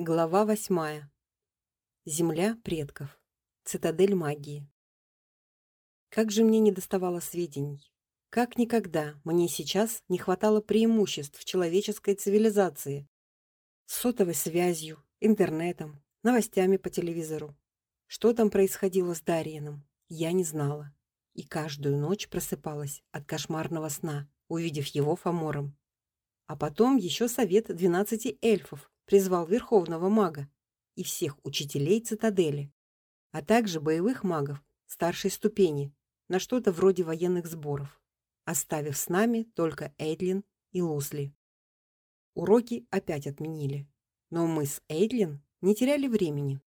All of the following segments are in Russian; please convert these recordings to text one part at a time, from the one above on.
Глава восьмая. Земля предков. Цитадель магии. Как же мне недоставало сведений. Как никогда мне сейчас не хватало преимуществ человеческой цивилизации. Сотовой связью, интернетом, новостями по телевизору. Что там происходило с Дариеном, я не знала. И каждую ночь просыпалась от кошмарного сна, увидев его фамором. А потом еще совет двенадцати эльфов призвал верховного мага и всех учителей цитадели, а также боевых магов старшей ступени на что-то вроде военных сборов, оставив с нами только Эйдлин и Лусли. Уроки опять отменили, но мы с Эйдлин не теряли времени.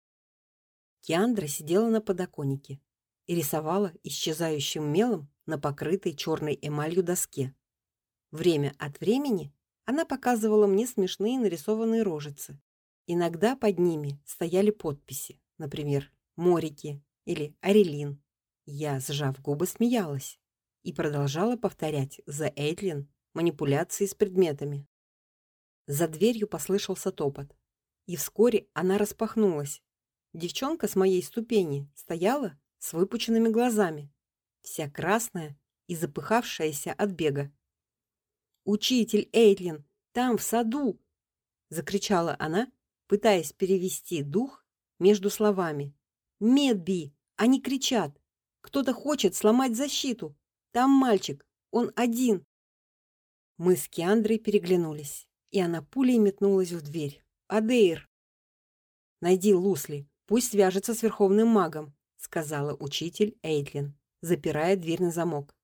Киандра сидела на подоконнике и рисовала исчезающим мелом на покрытой черной эмалью доске. Время от времени она показывала мне смешные нарисованные рожицы. Иногда под ними стояли подписи, например, Морики или Арелин. Я, сжав губы, смеялась и продолжала повторять за Эйтлин манипуляции с предметами. За дверью послышался топот, и вскоре она распахнулась. Девчонка с моей ступени стояла с выпученными глазами, вся красная и запыхавшаяся от бега. Учитель Эйтлин, там в саду, закричала она, пытаясь перевести дух между словами. Медби, они кричат. Кто-то хочет сломать защиту. Там мальчик, он один. Мы с Киандрой переглянулись, и она пулей метнулась в дверь. Адейр, найди Лусли, пусть свяжется с верховным магом, сказала учитель Эйтлин, запирая дверь на замок.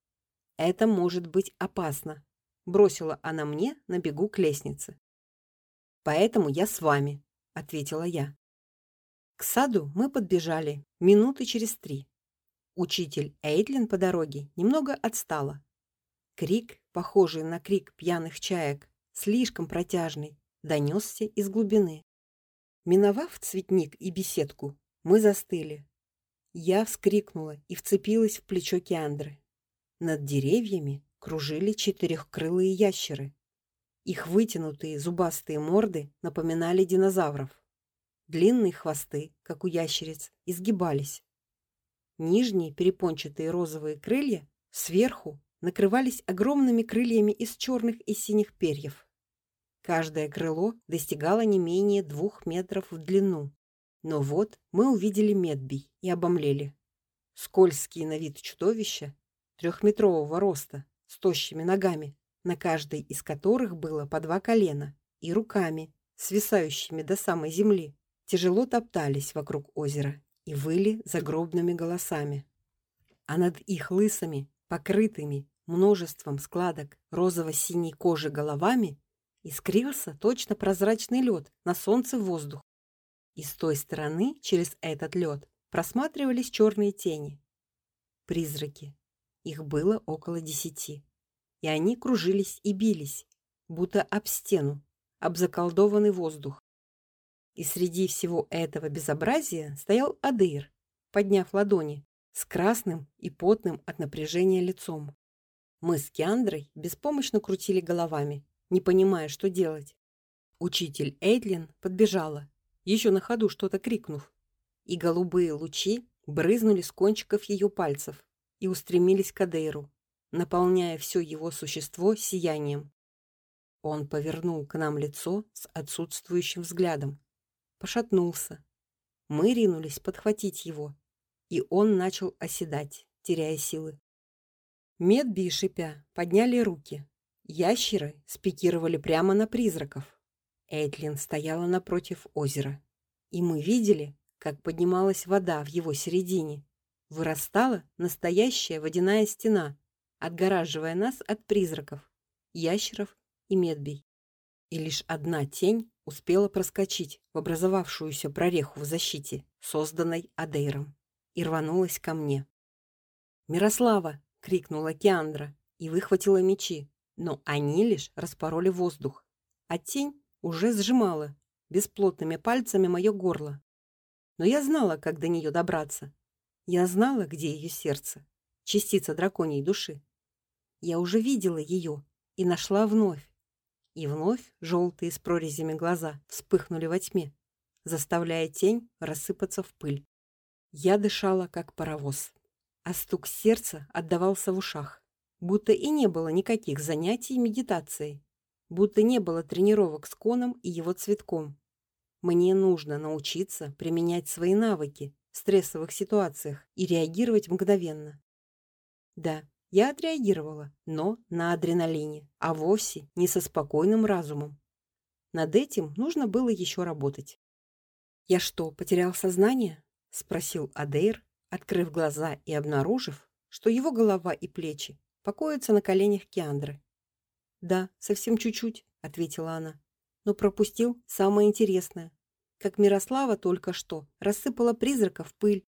Это может быть опасно бросила она мне на бегу к лестнице. Поэтому я с вами, ответила я. К саду мы подбежали минуты через три. Учитель Эйдлин по дороге немного отстала. Крик, похожий на крик пьяных чаек, слишком протяжный, донесся из глубины. Миновав цветник и беседку, мы застыли. Я вскрикнула и вцепилась в плечо Киандры. Над деревьями кружили четырехкрылые ящеры. Их вытянутые зубастые морды напоминали динозавров. Длинные хвосты, как у ящериц, изгибались. Нижние перепончатые розовые крылья сверху накрывались огромными крыльями из черных и синих перьев. Каждое крыло достигало не менее двух метров в длину. Но вот мы увидели медбий и обомлели. Скользкие на вид чудовища трехметрового роста с тощими ногами, на каждой из которых было по два колена, и руками, свисающими до самой земли, тяжело топтались вокруг озера и выли загробными голосами. А над их лысыми, покрытыми множеством складок розово-синей кожи головами искрился точно прозрачный лед на солнце воздух. И с той стороны, через этот лед, просматривались черные тени. Призраки, их было около десяти, и они кружились и бились, будто об стену, об заколдованный воздух. И среди всего этого безобразия стоял Адейр, подняв ладони, с красным и потным от напряжения лицом. Мы с Киандрой беспомощно крутили головами, не понимая, что делать. Учитель Эйдлин подбежала, еще на ходу что-то крикнув, и голубые лучи брызнули с кончиков ее пальцев и устремились к Адейру, наполняя все его существо сиянием. Он повернул к нам лицо с отсутствующим взглядом, пошатнулся. Мы ринулись подхватить его, и он начал оседать, теряя силы. Медби и шипя подняли руки. Ящеры спикировали прямо на призраков. Эйтлин стояла напротив озера, и мы видели, как поднималась вода в его середине вырастала настоящая водяная стена, отгораживая нас от призраков, ящеров и медбей. И лишь одна тень успела проскочить в образовавшуюся прореху в защите, созданной Адейром, и рванулась ко мне. "Мирослава!" крикнула Киандра и выхватила мечи, но они лишь распороли воздух, а тень уже сжимала бесплотными пальцами мое горло. Но я знала, как до нее добраться, я знала, где ее сердце, частица драконьей души. Я уже видела ее и нашла вновь. И вновь желтые с прорезями глаза вспыхнули во тьме, заставляя тень рассыпаться в пыль. Я дышала как паровоз, а стук сердца отдавался в ушах, будто и не было никаких занятий медитацией, будто не было тренировок с коном и его цветком. Мне нужно научиться применять свои навыки в стрессовых ситуациях и реагировать мгновенно. Да, я отреагировала, но на адреналине, а вовсе не со спокойным разумом. Над этим нужно было еще работать. Я что, потерял сознание? спросил Адейр, открыв глаза и обнаружив, что его голова и плечи покоятся на коленях Киандры. "Да, совсем чуть-чуть", ответила она. "Но пропустил самое интересное. Как Мирослава только что рассыпала призрака в пыль.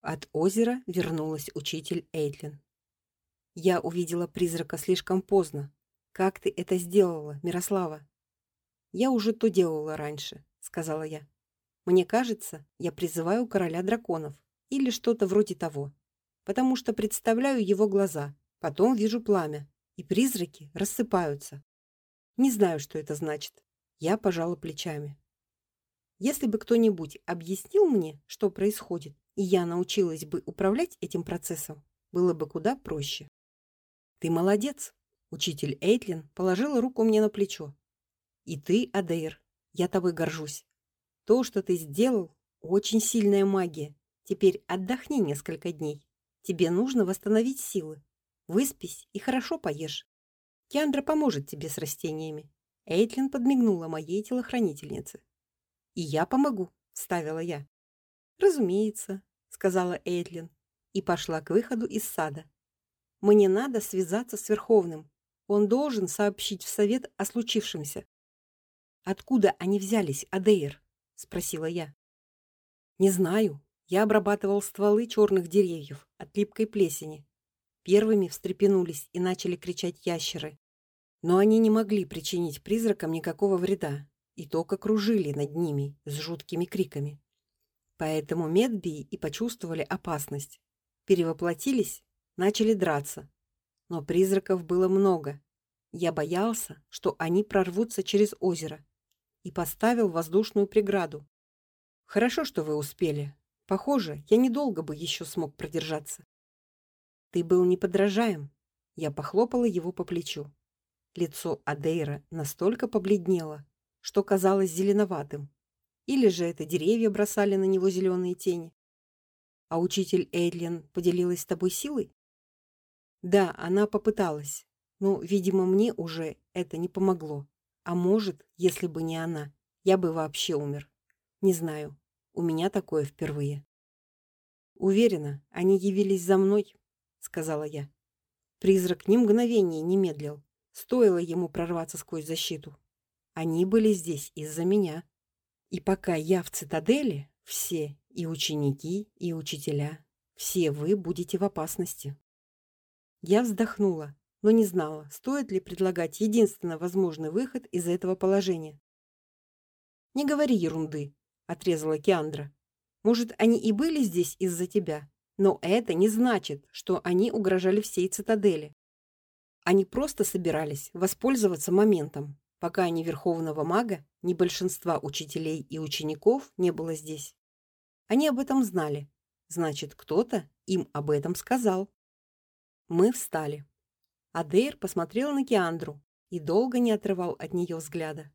От озера вернулась учитель Эйтлин. Я увидела призрака слишком поздно. Как ты это сделала, Мирослава? Я уже то делала раньше, сказала я. Мне кажется, я призываю короля драконов или что-то вроде того, потому что представляю его глаза, потом вижу пламя, и призраки рассыпаются. Не знаю, что это значит. Я пожала плечами. Если бы кто-нибудь объяснил мне, что происходит, и я научилась бы управлять этим процессом, было бы куда проще. Ты молодец, учитель Эйтлин положила руку мне на плечо. И ты, Адейр, я тобой горжусь. То, что ты сделал, очень сильная магия. Теперь отдохни несколько дней. Тебе нужно восстановить силы. Выспись и хорошо поешь. Киандра поможет тебе с растениями. Эйтлин подмигнула моей телохранительнице. И я помогу, вставила я. Разумеется, сказала Эйтлин и пошла к выходу из сада. Мне надо связаться с Верховным. Он должен сообщить в совет о случившемся. Откуда они взялись, Адейр? спросила я. Не знаю. Я обрабатывал стволы черных деревьев от липкой плесени. Первыми встрепенулись и начали кричать ящеры. Но они не могли причинить призракам никакого вреда и только кружили над ними с жуткими криками. Поэтому медбии и почувствовали опасность. Перевоплотились, начали драться. Но призраков было много. Я боялся, что они прорвутся через озеро и поставил воздушную преграду. Хорошо, что вы успели. Похоже, я недолго бы еще смог продержаться. Ты был неподражаем. Я похлопала его по плечу. Лицо Адейра настолько побледнело, что казалось зеленоватым. Или же это деревья бросали на него зеленые тени. А учитель Эйдлин поделилась с тобой силой? Да, она попыталась. Но, видимо, мне уже это не помогло. А может, если бы не она, я бы вообще умер. Не знаю. У меня такое впервые. Уверена, они явились за мной, сказала я. Призрак ни мгновения не медлил. Стоило ему прорваться сквозь защиту. Они были здесь из-за меня. И пока я в цитадели, все, и ученики, и учителя, все вы будете в опасности. Я вздохнула но не знала, стоит ли предлагать единственно возможный выход из этого положения. Не говори ерунды, отрезала Киандра. Может, они и были здесь из-за тебя, но это не значит, что они угрожали всей цитадели. Они просто собирались воспользоваться моментом, пока ни верховного мага, ни большинства учителей и учеников не было здесь. Они об этом знали. Значит, кто-то им об этом сказал. Мы встали. Адейр посмотрел на Киандру и долго не отрывал от нее взгляда.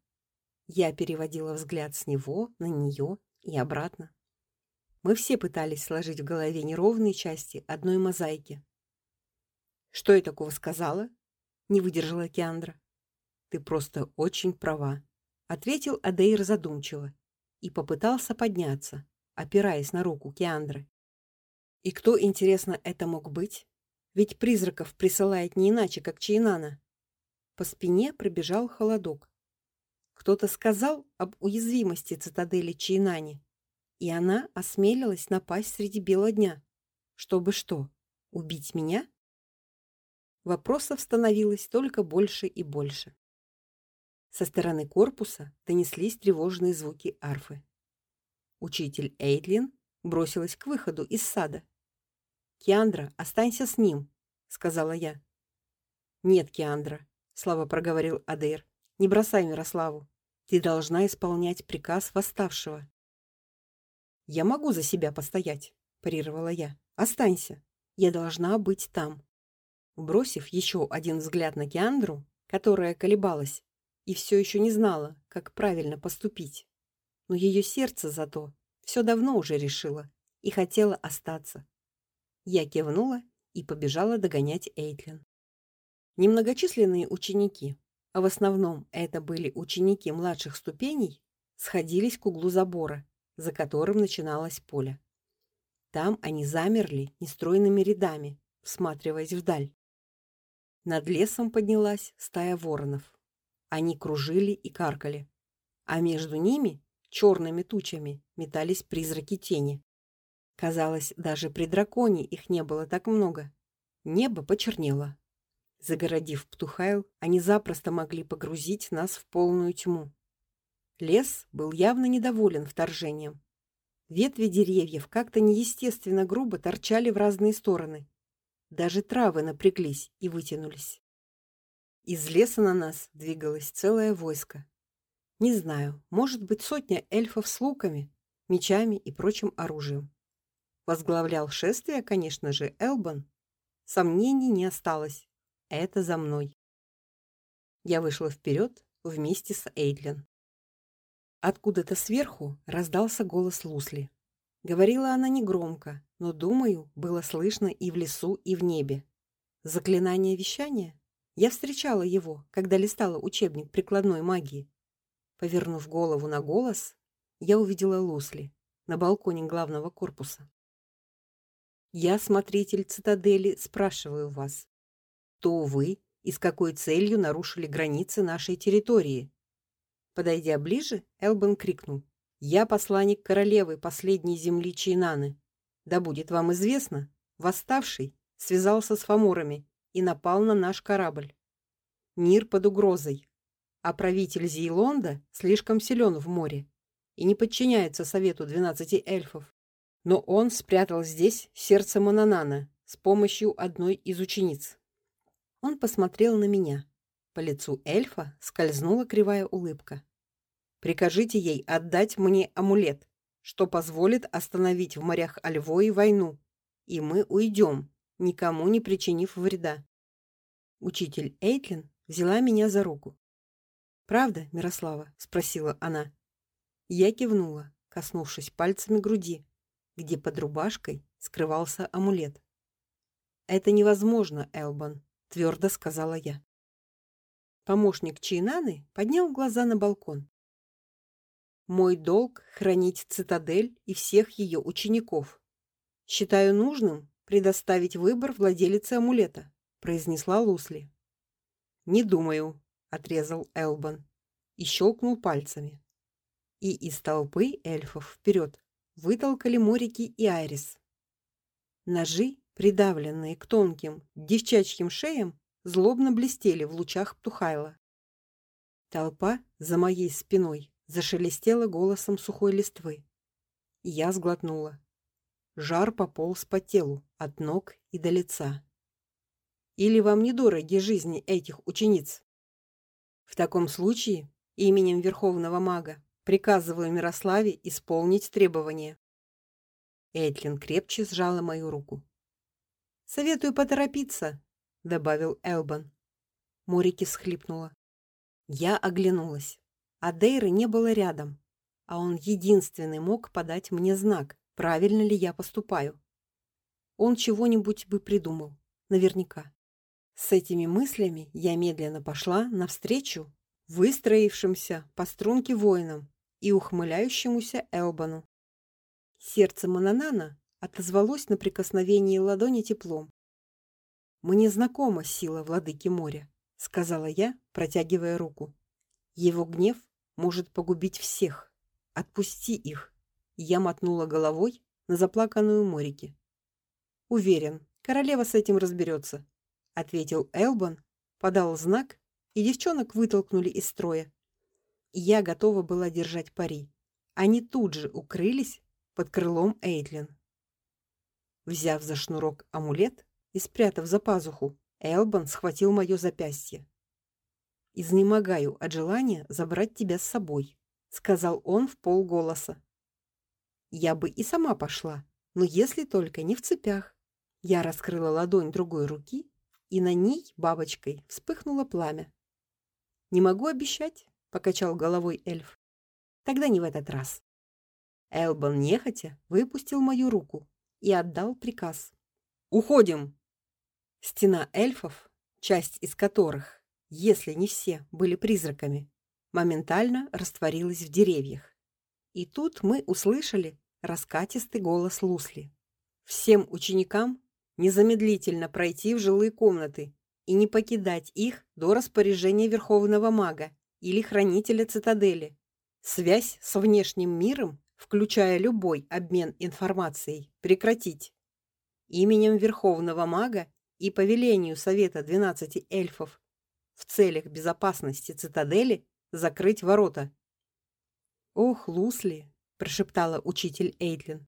Я переводила взгляд с него на нее и обратно. Мы все пытались сложить в голове неровные части одной мозаики. Что я такого сказала? Не выдержала Киандра. Ты просто очень права, ответил Адейр задумчиво и попытался подняться, опираясь на руку Киандры. И кто, интересно, это мог быть? Ведь призраков присылает не иначе, как Чейнана. По спине пробежал холодок. Кто-то сказал об уязвимости цитадели Чейнани, и она осмелилась напасть среди бела дня. Чтобы что? Убить меня? Вопросов становилось только больше и больше. Со стороны корпуса донеслись тревожные звуки арфы. Учитель Эйдлин бросилась к выходу из сада. Киандра, останься с ним, сказала я. Нет, Киандра, слабо проговорил Адейр. Не бросай Мирославу. Ты должна исполнять приказ восставшего Я могу за себя постоять, парировала я. Останься. Я должна быть там. Бросив еще один взгляд на Киандру, которая колебалась и все еще не знала, как правильно поступить. Но ее сердце зато все давно уже решило и хотело остаться. Я кивнула и побежала догонять Эйтлин. Немногочисленные ученики, а в основном это были ученики младших ступеней, сходились к углу забора, за которым начиналось поле. Там они замерли нестройными рядами, всматриваясь вдаль. Над лесом поднялась стая воронов. Они кружили и каркали, а между ними черными тучами метались призраки тени. Казалось, даже при драконе их не было так много. Небо почернело. Загородив Птухайл, они запросто могли погрузить нас в полную тьму. Лес был явно недоволен вторжением. Ветви деревьев как-то неестественно грубо торчали в разные стороны. Даже травы напряглись и вытянулись. Из леса на нас двигалось целое войско. Не знаю, может быть, сотня эльфов с луками, мечами и прочим оружием. Возглавлял шествие, конечно же, Элбан. Сомнений не осталось. Это за мной. Я вышла вперед вместе с Эйдлин. Откуда-то сверху раздался голос Лусли. Говорила она негромко, но, думаю, было слышно и в лесу, и в небе. Заклинание вещания? Я встречала его, когда листала учебник прикладной магии. Повернув голову на голос, я увидела Лусли на балконе главного корпуса. Я, смотритель цитадели, спрашиваю вас, кто вы и с какой целью нарушили границы нашей территории? Подойдя ближе, Элбан крикнул: "Я посланник королевы последней земли Чейнаны. Да будет вам известно, восставший связался с фаморами и напал на наш корабль. Мир под угрозой, а правитель Зейлонда слишком силен в море и не подчиняется совету двенадцати эльфов. Но он спрятал здесь сердце Мананана с помощью одной из учениц. Он посмотрел на меня. По лицу эльфа скользнула кривая улыбка. Прикажите ей отдать мне амулет, что позволит остановить в морях Альвои войну, и мы уйдем, никому не причинив вреда. Учитель Эйтлин взяла меня за руку. Правда, Мирослава, спросила она. Я кивнула, коснувшись пальцами груди, где под рубашкой скрывался амулет. Это невозможно, Элбан, твердо сказала я. Помощник Чейнаны поднял глаза на балкон. Мой долг хранить цитадель и всех ее учеников. Считаю нужным предоставить выбор владелице амулета, произнесла Лусли. Не думаю, отрезал Элбан и щелкнул пальцами. И из толпы эльфов вперед вытолкали Морики и Айрис. Ножи, придавленные к тонким девчачьим шеям, злобно блестели в лучах Птухайла. Толпа за моей спиной зашелестела голосом сухой листвы. Я сглотнула. Жар пополз по телу, от ног и до лица. Или вам недороги жизни этих учениц? В таком случае, именем Верховного мага, приказываю Мирославе исполнить требования. Этлин крепче сжала мою руку. Советую поторопиться, добавил Элбан. Морики схлипнула. Я оглянулась. А Дейры не было рядом, а он единственный мог подать мне знак, правильно ли я поступаю. Он чего-нибудь бы придумал, наверняка. С этими мыслями я медленно пошла навстречу выстроившимся по струнке воинам и ухмыляющемуся Элбану. Сердце Мананана отозвалось на прикосновение ладони теплом. Мне знакома сила владыки моря, сказала я, протягивая руку. Его гнев может погубить всех. Отпусти их. Я мотнула головой на заплаканную Морики. Уверен, королева с этим разберется, ответил Элбан, подал знак, и девчонок вытолкнули из строя. Я готова была держать пари. Они тут же укрылись под крылом Эйтлин. Взяв за шнурок амулет и спрятав за пазуху, Элбан схватил мое запястье. Изнемогаю от желания забрать тебя с собой, сказал он в полголоса. Я бы и сама пошла, но если только не в цепях. Я раскрыла ладонь другой руки, и на ней бабочкой вспыхнуло пламя. Не могу обещать, покачал головой эльф. Тогда не в этот раз. Элбан нехотя выпустил мою руку и отдал приказ. Уходим. Стена эльфов, часть из которых, если не все, были призраками, моментально растворилась в деревьях. И тут мы услышали раскатистый голос Лусли. Всем ученикам незамедлительно пройти в жилые комнаты и не покидать их до распоряжения верховного мага или хранителя цитадели. Связь с внешним миром, включая любой обмен информацией, прекратить. Именем верховного мага и по велению совета двенадцати эльфов в целях безопасности цитадели закрыть ворота. Ох, Лусли, прошептала учитель Эйтлин.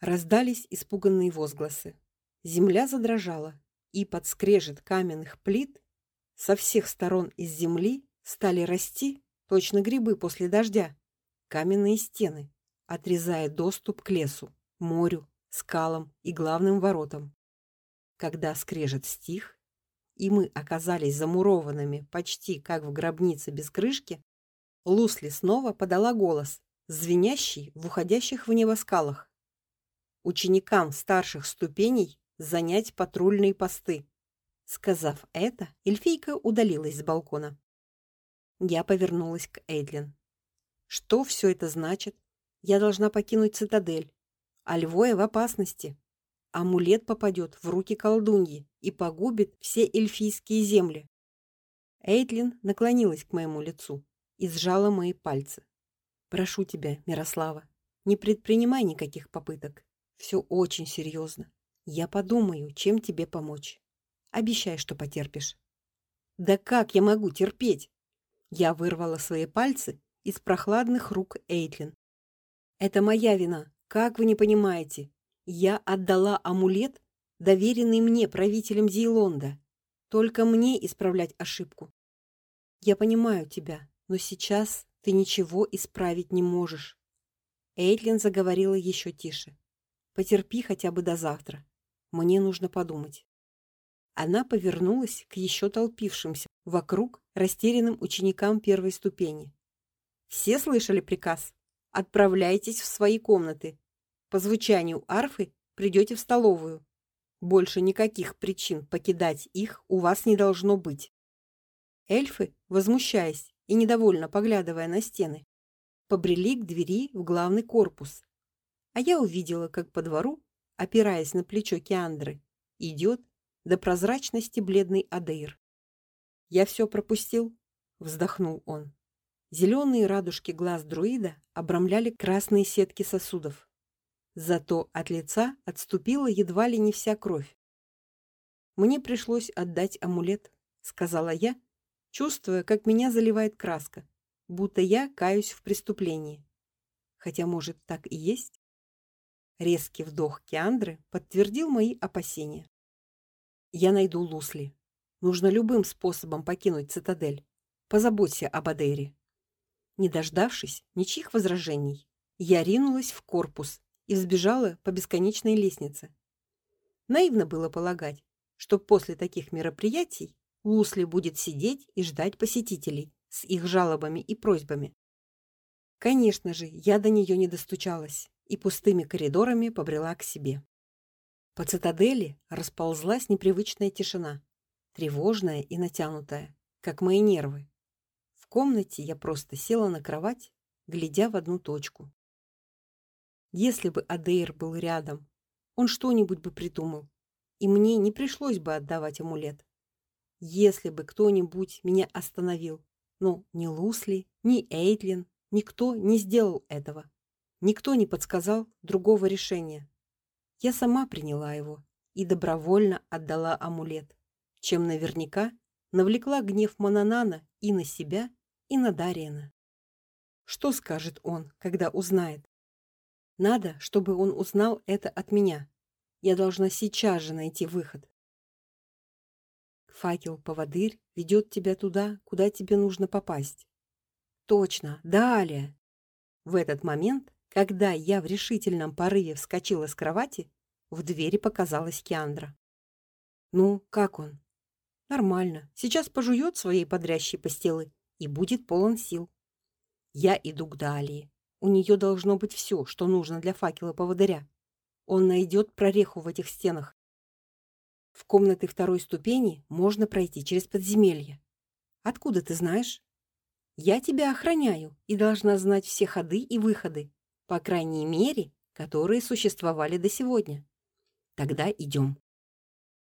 Раздались испуганные возгласы. Земля задрожала, и под скрежет каменных плит со всех сторон из земли стали расти, точно грибы после дождя, каменные стены, отрезая доступ к лесу, морю, скалам и главным воротам. Когда скрежет стих, и мы оказались замурованными почти как в гробнице без крышки, Лусли снова подала голос, звенящий в уходящих в небо скалах. Ученикам старших ступеней занять патрульные посты. Сказав это, эльфийка удалилась с балкона. Я повернулась к Эйдлин. Что все это значит? Я должна покинуть цитадель. А Львоя в опасности. Амулет попадет в руки колдуньи и погубит все эльфийские земли. Эйдлин наклонилась к моему лицу и сжала мои пальцы. Прошу тебя, Мирослава, не предпринимай никаких попыток. Все очень серьезно. Я подумаю, чем тебе помочь. Обещай, что потерпишь. Да как я могу терпеть? Я вырвала свои пальцы из прохладных рук Эйтлин. Это моя вина. Как вы не понимаете? Я отдала амулет, доверенный мне правителем Зейлонда. Только мне исправлять ошибку. Я понимаю тебя, но сейчас ты ничего исправить не можешь. Эйтлин заговорила еще тише. Потерпи хотя бы до завтра. Мне нужно подумать. Она повернулась к еще толпившимся вокруг растерянным ученикам первой ступени. Все слышали приказ? Отправляйтесь в свои комнаты. По звучанию арфы придете в столовую. Больше никаких причин покидать их у вас не должно быть. Эльфы, возмущаясь и недовольно поглядывая на стены, побрели к двери в главный корпус. А я увидела, как по двору, опираясь на плечо Киандры, идет до прозрачности бледный Адейр. Я все пропустил, вздохнул он. Зеленые радужки глаз друида обрамляли красные сетки сосудов. Зато от лица отступила едва ли не вся кровь. Мне пришлось отдать амулет, сказала я, чувствуя, как меня заливает краска, будто я каюсь в преступлении. Хотя, может, так и есть. Резкий вдох Киандры подтвердил мои опасения. Я найду Лусли. Нужно любым способом покинуть цитадель. Позаботься об Адере. Не дождавшись ничьих возражений, я ринулась в корпус и взбежала по бесконечной лестнице. Наивно было полагать, что после таких мероприятий Лусли будет сидеть и ждать посетителей с их жалобами и просьбами. Конечно же, я до нее не достучалась и пустыми коридорами побрела к себе. По цитадели расползлась непривычная тишина, тревожная и натянутая, как мои нервы. В комнате я просто села на кровать, глядя в одну точку. Если бы Адейр был рядом, он что-нибудь бы придумал, и мне не пришлось бы отдавать амулет. Если бы кто-нибудь меня остановил, но ни Лусли, ни Эйтлин, никто не сделал этого. Никто не подсказал другого решения. Я сама приняла его и добровольно отдала амулет, чем наверняка навлекла гнев Мананана и на себя, и на Дариена. Что скажет он, когда узнает? Надо, чтобы он узнал это от меня. Я должна сейчас же найти выход. Факел-поводырь ведет тебя туда, куда тебе нужно попасть. Точно, далее. В этот момент Когда я в решительном порыве вскочила с кровати, в двери показалась Киандра. Ну, как он? Нормально. Сейчас пожует своей подрящей постелы и будет полон сил. Я иду к Далии. У нее должно быть все, что нужно для факела поводыря. Он найдет прореху в этих стенах. В комнаты второй ступени можно пройти через подземелье. Откуда ты знаешь? Я тебя охраняю и должна знать все ходы и выходы, по крайней мере, которые существовали до сегодня. Тогда идем.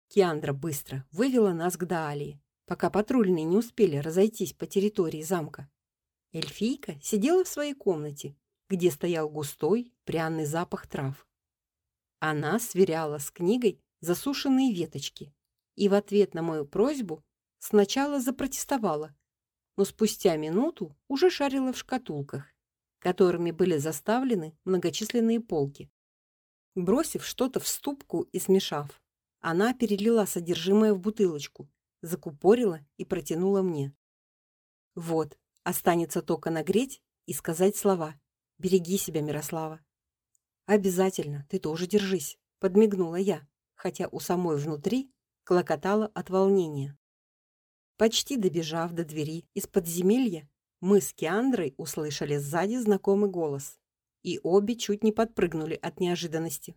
Киандра быстро вывела нас к Даалии, пока патрульные не успели разойтись по территории замка. Эльфийка сидела в своей комнате, где стоял густой пряный запах трав. Она сверяла с книгой засушенные веточки и в ответ на мою просьбу сначала запротестовала, но спустя минуту уже шарила в шкатулках, которыми были заставлены многочисленные полки. Бросив что-то в ступку и смешав, она перелила содержимое в бутылочку, закупорила и протянула мне. Вот, останется только нагреть и сказать слова: "Береги себя, Мирослава". Обязательно, ты тоже держись, подмигнула я, хотя у самой внутри клокотало от волнения. Почти добежав до двери из подземелья, мы с Киандрой услышали сзади знакомый голос, и обе чуть не подпрыгнули от неожиданности.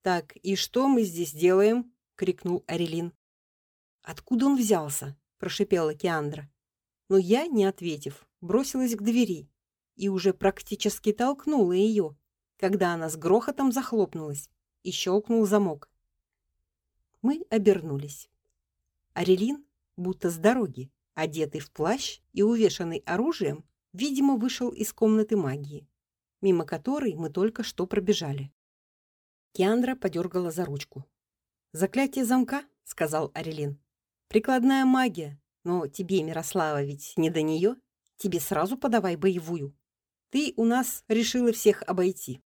Так, и что мы здесь делаем? крикнул Арелин. Откуда он взялся? прошипела Киандра. Но я, не ответив, бросилась к двери и уже практически толкнула ее, когда она с грохотом захлопнулась и щелкнул замок. Мы обернулись. Арелин будто с дороги, одетый в плащ и увешанный оружием, видимо, вышел из комнаты магии, мимо которой мы только что пробежали. Киандра подергала за ручку. Заклятие замка, сказал Арелин. Прикладная магия, но тебе, Мирослава, ведь не до нее. Тебе сразу подавай боевую. Ты у нас решила всех обойти.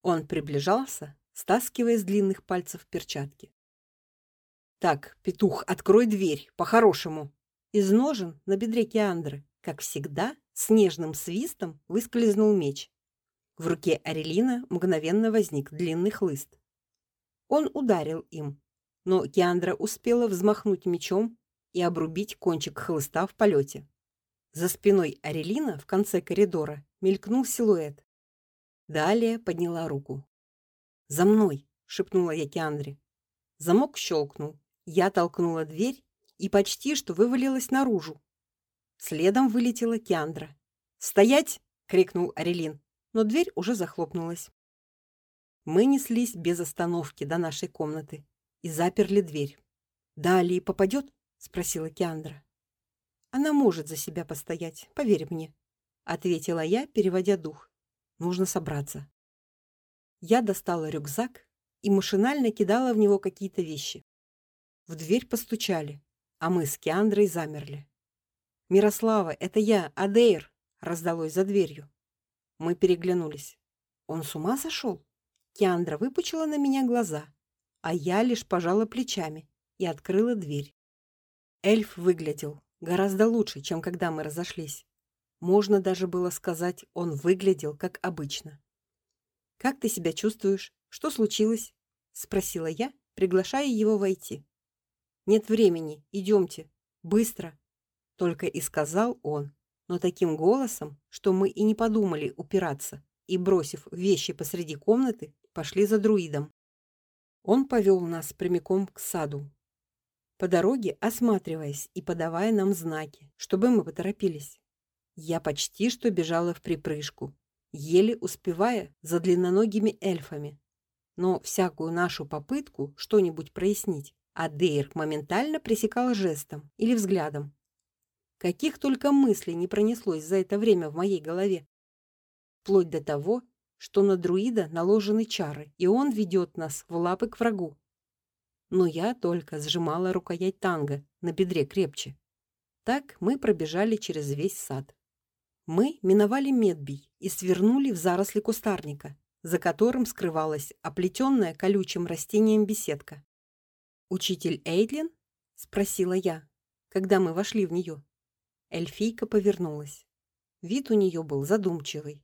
Он приближался, стаскивая с длинных пальцев перчатки. Так, петух, открой дверь, по-хорошему. Из ножен на бедре Киандры, как всегда, с нежным свистом выскользнул меч. В руке Арелина мгновенно возник длинный хлыст. Он ударил им, но Киандра успела взмахнуть мечом и обрубить кончик хлыста в полете. За спиной Арелина в конце коридора мелькнул силуэт. Далее подняла руку. "За мной", шепнула я Киандре. Замок щелкнул. Я толкнула дверь и почти что вывалилась наружу. Следом вылетела Киандра. "Стоять!" крикнул Арелин, но дверь уже захлопнулась. Мы неслись без остановки до нашей комнаты и заперли дверь. "Далее попадет?» — спросила Киандра. "Она может за себя постоять, поверь мне", ответила я, переводя дух. "Нужно собраться". Я достала рюкзак и машинально кидала в него какие-то вещи. В дверь постучали, а мы с Киандрой замерли. Мирослава, это я, Адейр, раздалось за дверью. Мы переглянулись. Он с ума сошел? Киандра выпучила на меня глаза, а я лишь пожала плечами и открыла дверь. Эльф выглядел гораздо лучше, чем когда мы разошлись. Можно даже было сказать, он выглядел как обычно. Как ты себя чувствуешь? Что случилось? спросила я, приглашая его войти. Нет времени, идемте, быстро, только и сказал он, но таким голосом, что мы и не подумали упираться, и бросив вещи посреди комнаты, пошли за друидом. Он повел нас прямиком к саду. По дороге осматриваясь и подавая нам знаки, чтобы мы поторопились. Я почти что бежала в припрыжку, еле успевая за длинноногими эльфами. Но всякую нашу попытку что-нибудь прояснить а Дейрк моментально пресекал жестом или взглядом. Каких только мыслей не пронеслось за это время в моей голове. Вплоть до того, что на друида наложены чары, и он ведет нас в лапы к врагу. Но я только сжимала рукоять танга на бедре крепче. Так мы пробежали через весь сад. Мы миновали медбий и свернули в заросли кустарника, за которым скрывалась оплетенная колючим растением беседка. Учитель Эйдлин? спросила я, когда мы вошли в нее. Эльфийка повернулась. Вид у нее был задумчивый.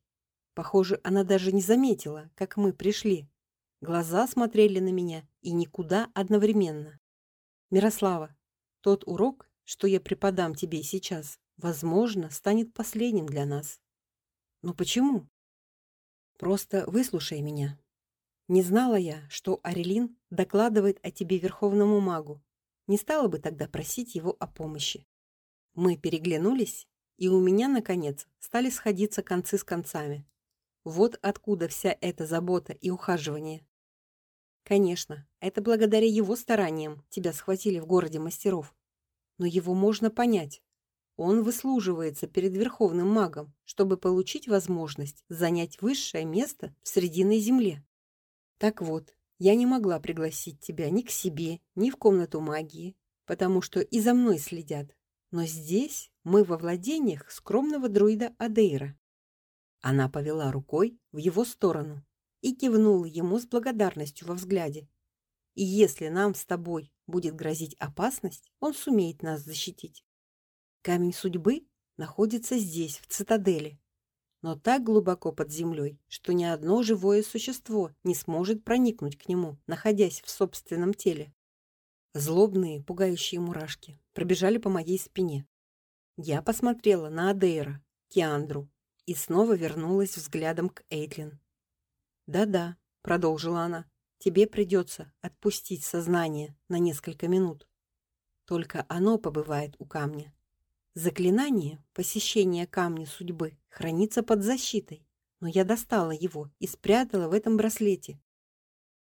Похоже, она даже не заметила, как мы пришли. Глаза смотрели на меня и никуда одновременно. Мирослава, тот урок, что я преподам тебе сейчас, возможно, станет последним для нас. Но почему? Просто выслушай меня. Не знала я, что Арелин докладывает о тебе верховному магу. Не стала бы тогда просить его о помощи. Мы переглянулись, и у меня наконец стали сходиться концы с концами. Вот откуда вся эта забота и ухаживание. Конечно, это благодаря его стараниям тебя схватили в городе мастеров. Но его можно понять. Он выслуживается перед верховным магом, чтобы получить возможность занять высшее место в Срединной земле. Так вот, я не могла пригласить тебя ни к себе, ни в комнату магии, потому что и за мной следят. Но здесь мы во владениях скромного друида Адейра. Она повела рукой в его сторону и кивнула ему с благодарностью во взгляде. И если нам с тобой будет грозить опасность, он сумеет нас защитить. Камень судьбы находится здесь, в цитадели, но так глубоко под землей, что ни одно живое существо не сможет проникнуть к нему, находясь в собственном теле. Злобные, пугающие мурашки пробежали по моей спине. Я посмотрела на Адейра, Киандру и снова вернулась взглядом к Эйтлин. "Да-да", продолжила она. "Тебе придется отпустить сознание на несколько минут. Только оно побывает у камня. Заклинание посещения камня судьбы хранится под защитой, но я достала его и спрятала в этом браслете.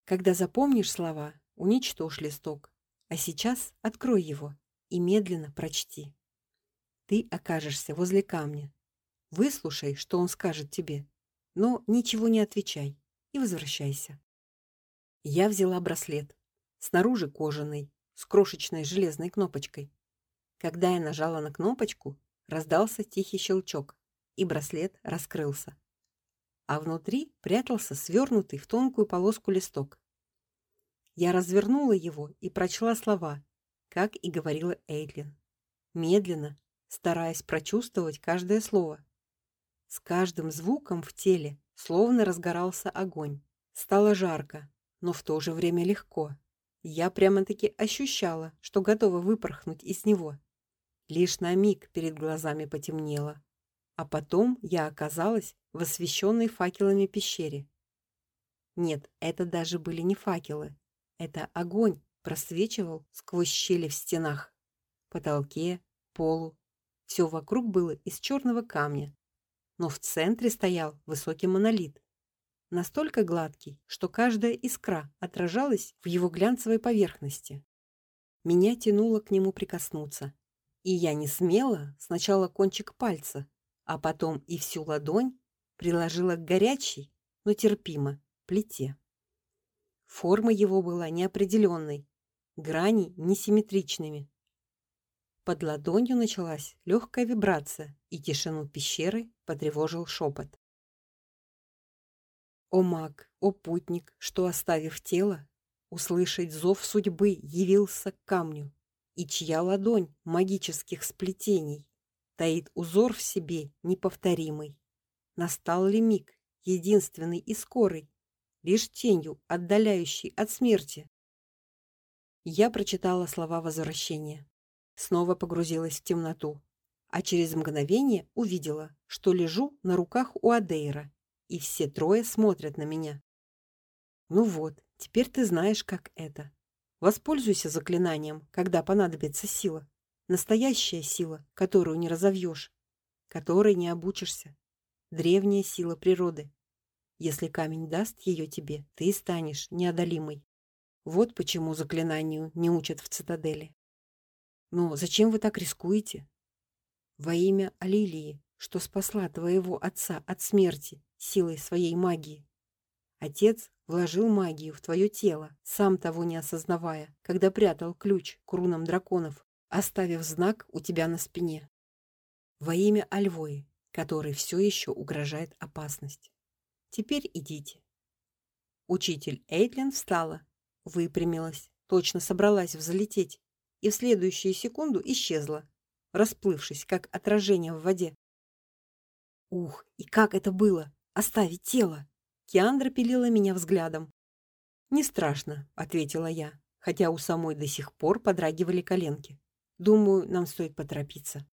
Когда запомнишь слова, уничтожь листок, а сейчас открой его и медленно прочти. Ты окажешься возле камня. Выслушай, что он скажет тебе, но ничего не отвечай и возвращайся. Я взяла браслет, снаружи кожаный, с крошечной железной кнопочкой. Когда я нажала на кнопочку, раздался тихий щелчок, и браслет раскрылся. А внутри прятался свернутый в тонкую полоску листок. Я развернула его и прочла слова, как и говорила Эйдлин, медленно, стараясь прочувствовать каждое слово. С каждым звуком в теле словно разгорался огонь. Стало жарко, но в то же время легко. Я прямо-таки ощущала, что готова выпорхнуть из него. Лишь на миг перед глазами потемнело, а потом я оказалась в освещенной факелами пещере. Нет, это даже были не факелы. Это огонь просвечивал сквозь щели в стенах, потолке, полу. Все вокруг было из черного камня, но в центре стоял высокий монолит, настолько гладкий, что каждая искра отражалась в его глянцевой поверхности. Меня тянуло к нему прикоснуться, и я не смела сначала кончик пальца, а потом и всю ладонь приложила к горячей, но терпимо плите. Форма его была неопределенной, грани несимметричными. Под ладонью началась легкая вибрация, и тишину пещеры потревожил шепот. О маг, о путник, что оставив тело, услышать зов судьбы явился к камню, и чья ладонь магических сплетений таит узор в себе неповторимый. Настал ли миг, единственный и скорый, лишь тенью отдаляющий от смерти? Я прочитала слова возвращения снова погрузилась в темноту, а через мгновение увидела, что лежу на руках у Адейра, и все трое смотрят на меня. Ну вот, теперь ты знаешь, как это. Воспользуйся заклинанием, когда понадобится сила, настоящая сила, которую не разовьешь, которой не обучишься. Древняя сила природы. Если камень даст ее тебе, ты станешь неодолимой. Вот почему заклинанию не учат в цитадели. Но зачем вы так рискуете? Во имя Алилии, что спасла твоего отца от смерти силой своей магии. Отец вложил магию в твое тело, сам того не осознавая, когда прятал ключ к рунам драконов, оставив знак у тебя на спине. Во имя Альвои, которой все еще угрожает опасность. Теперь идите. Учитель Эйтлин встала, выпрямилась, точно собралась взлететь, и в следующую секунду исчезла, расплывшись как отражение в воде. Ух, и как это было оставить тело. Киандра пилила меня взглядом. Не страшно, ответила я, хотя у самой до сих пор подрагивали коленки. Думаю, нам стоит поторопиться.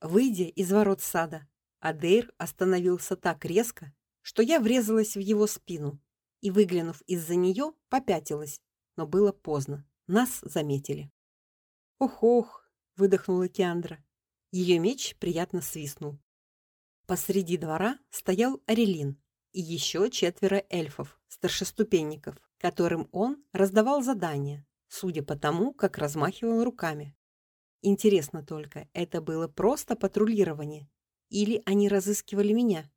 Выйдя из ворот сада, Адейр остановился так резко, что я врезалась в его спину и, выглянув из-за нее, попятилась, но было поздно. Нас заметили. Ох-ох, выдохнула Киандра. Ее меч приятно свистнул. Посреди двора стоял Арелин и еще четверо эльфов, старшеступенников, которым он раздавал задания, судя по тому, как размахивал руками. Интересно только, это было просто патрулирование или они разыскивали меня?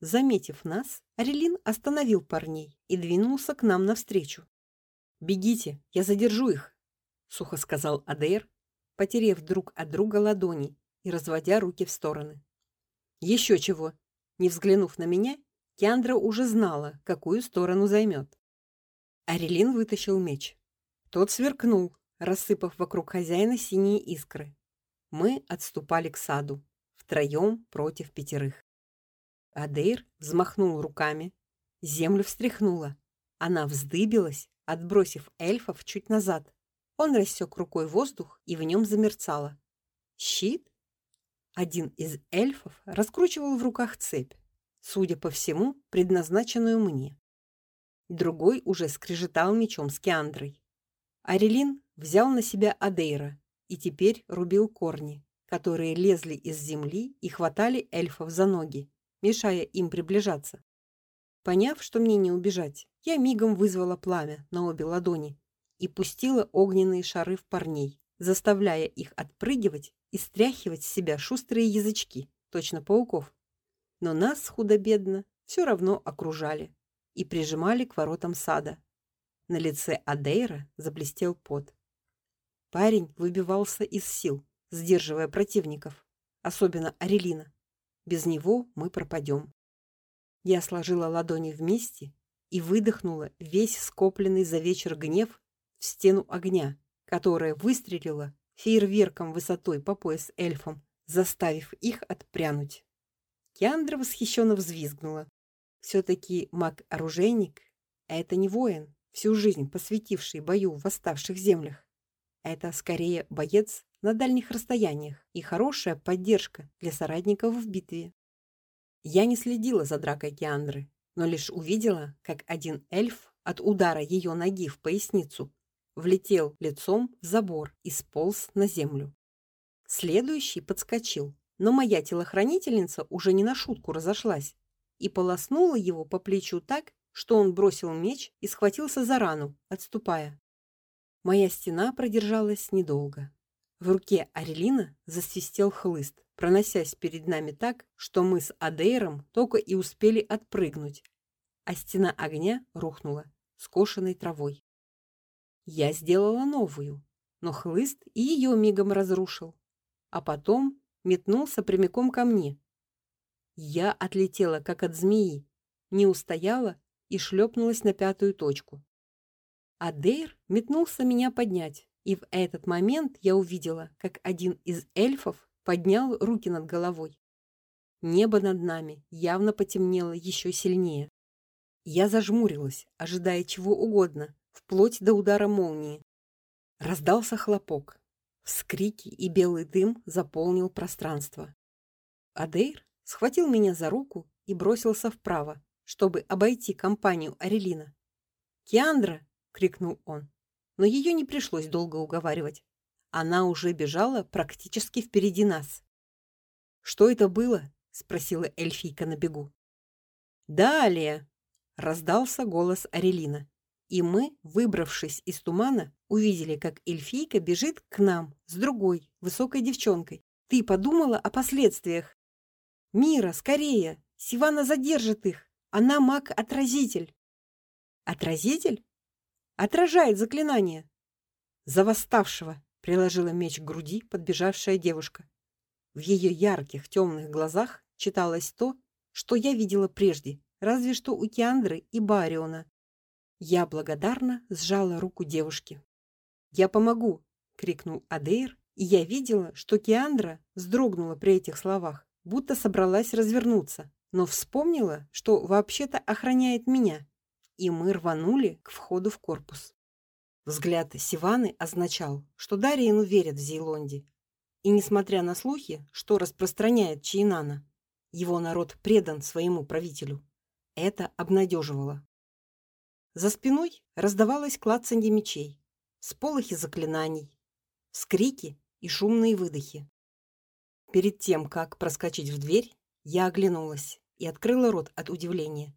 Заметив нас, Арелин остановил парней и двинулся к нам навстречу. Бегите, я задержу их, сухо сказал Адер, потерев друг от друга ладони и разводя руки в стороны. Еще чего? Не взглянув на меня, Киандра уже знала, какую сторону займет. Арелин вытащил меч. Тот сверкнул, рассыпав вокруг хозяина синие искры. Мы отступали к саду, втроем против пятерых. Адейр взмахнул руками, землю встряхнула. Она вздыбилась, отбросив эльфов чуть назад. Он рассек рукой воздух, и в нем замерцало. Щит? Один из эльфов раскручивал в руках цепь, судя по всему, предназначенную мне. Другой уже скрежетал мечом с Киандрой. Арелин взял на себя Адейра и теперь рубил корни, которые лезли из земли и хватали эльфов за ноги, мешая им приближаться. Поняв, что мне не убежать, я мигом вызвала пламя на обе ладони и пустила огненные шары в парней, заставляя их отпрыгивать и стряхивать с себя шустрые язычки, точно пауков. Но нас худо-бедно все равно окружали и прижимали к воротам сада. На лице Адейра заблестел пот. Парень выбивался из сил, сдерживая противников, особенно Арелина. Без него мы пропадем. Я сложила ладони вместе и выдохнула весь скопленный за вечер гнев в стену огня, которая выстрелила фейерверком высотой по пояс эльфам, заставив их отпрянуть. Киандра восхищенно взвизгнула. все таки маг-оружейник это не воин, всю жизнь посвятивший бою в восставших землях. Это скорее боец на дальних расстояниях и хорошая поддержка для соратников в битве. Я не следила за дракой Киандры, но лишь увидела, как один эльф от удара ее ноги в поясницу влетел лицом в забор и сполз на землю. Следующий подскочил, но моя телохранительница уже не на шутку разошлась и полоснула его по плечу так, что он бросил меч и схватился за рану, отступая. Моя стена продержалась недолго. В руке Арелина засвистел хлыст, проносясь перед нами так, что мы с Адейром только и успели отпрыгнуть, а стена огня рухнула скошенной травой. Я сделала новую, но хлыст и ее мигом разрушил, а потом метнулся прямиком ко мне. Я отлетела как от змеи, не устояла и шлепнулась на пятую точку. Адейр метнулся меня поднять, и в этот момент я увидела, как один из эльфов поднял руки над головой. Небо над нами явно потемнело еще сильнее. Я зажмурилась, ожидая чего угодно, вплоть до удара молнии. Раздался хлопок. Вскрики и белый дым заполнил пространство. Адейр схватил меня за руку и бросился вправо, чтобы обойти компанию Арелина. "Киандра!" крикнул он но ее не пришлось долго уговаривать. Она уже бежала практически впереди нас. Что это было? спросила эльфийка на бегу. Далее раздался голос Арелина, и мы, выбравшись из тумана, увидели, как эльфийка бежит к нам с другой высокой девчонкой. Ты подумала о последствиях? Мира, скорее, Сивана задержит их. Она маг-отразитель. Отразитель? Отражает заклинание. За восставшего приложила меч к груди подбежавшая девушка. В ее ярких темных глазах читалось то, что я видела прежде, разве что у Киандры и Бариона. Я благодарно сжала руку девушки. "Я помогу", крикнул Адейр, и я видела, что Киандра вздрогнула при этих словах, будто собралась развернуться, но вспомнила, что вообще-то охраняет меня, и мы рванули к входу в корпус. Взгляд Сиваны означал, что Дариину верят в Зейлонде. И несмотря на слухи, что распространяет Чейнана, его народ предан своему правителю. Это обнадеживало. За спиной раздавалось клацанье мечей, сполохи заклинаний, вскрики и шумные выдохи. Перед тем, как проскочить в дверь, я оглянулась и открыла рот от удивления.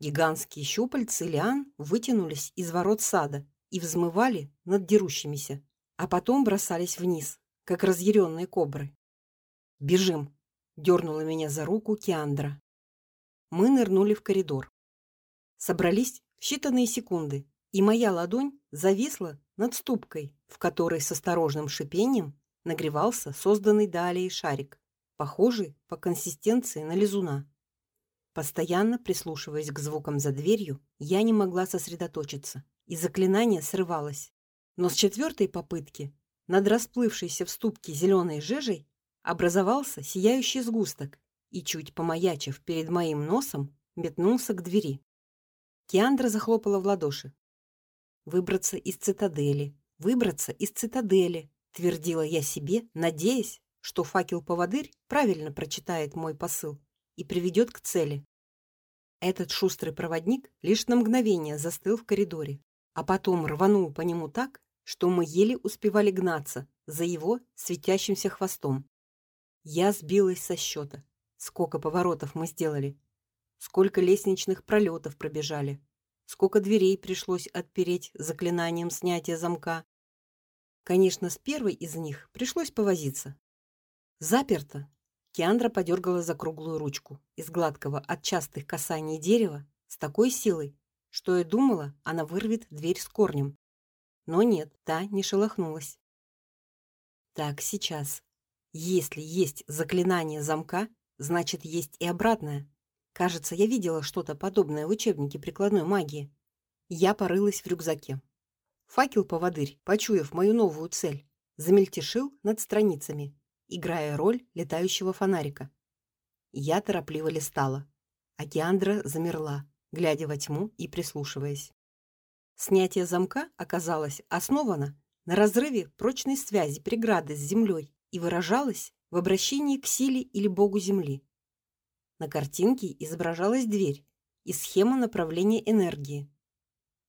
Гигантские щупальца лиан вытянулись из ворот сада и взмывали над дерущимися, а потом бросались вниз, как разъяренные кобры. «Бежим!» — дернула меня за руку Киандра. Мы нырнули в коридор. Собрались в считанные секунды, и моя ладонь зависла над ступкой, в которой с осторожным шипением нагревался созданный далее шарик, похожий по консистенции на лизуна. Постоянно прислушиваясь к звукам за дверью, я не могла сосредоточиться, и заклинание срывалось. Но с четвертой попытки над расплывшейся в ступке зеленой жижей образовался сияющий сгусток и чуть помаячив перед моим носом, метнулся к двери. Киандра захлопала в ладоши. Выбраться из цитадели, выбраться из цитадели, твердила я себе, надеясь, что факел-поводырь правильно прочитает мой посыл и приведет к цели. Этот шустрый проводник лишь на мгновение застыл в коридоре, а потом рванул по нему так, что мы еле успевали гнаться за его светящимся хвостом. Я сбилась со счета. Сколько поворотов мы сделали, сколько лестничных пролетов пробежали, сколько дверей пришлось отпереть заклинанием снятия замка, Конечно, с первой из них пришлось повозиться. Заперто. Киандра подергала за круглую ручку из гладкого от частых касаний дерева с такой силой, что я думала, она вырвет дверь с корнем. Но нет, та не шелохнулась. Так, сейчас. Если есть заклинание замка, значит, есть и обратное. Кажется, я видела что-то подобное в учебнике прикладной магии. Я порылась в рюкзаке. Факел-поводырь, почуяв мою новую цель, замельтешил над страницами, играя роль летающего фонарика. Я торопливо листала, а Киандра замерла, глядя во тьму и прислушиваясь. Снятие замка оказалось основано на разрыве прочной связи преграды с землей и выражалось в обращении к силе или богу земли. На картинке изображалась дверь и схема направления энергии,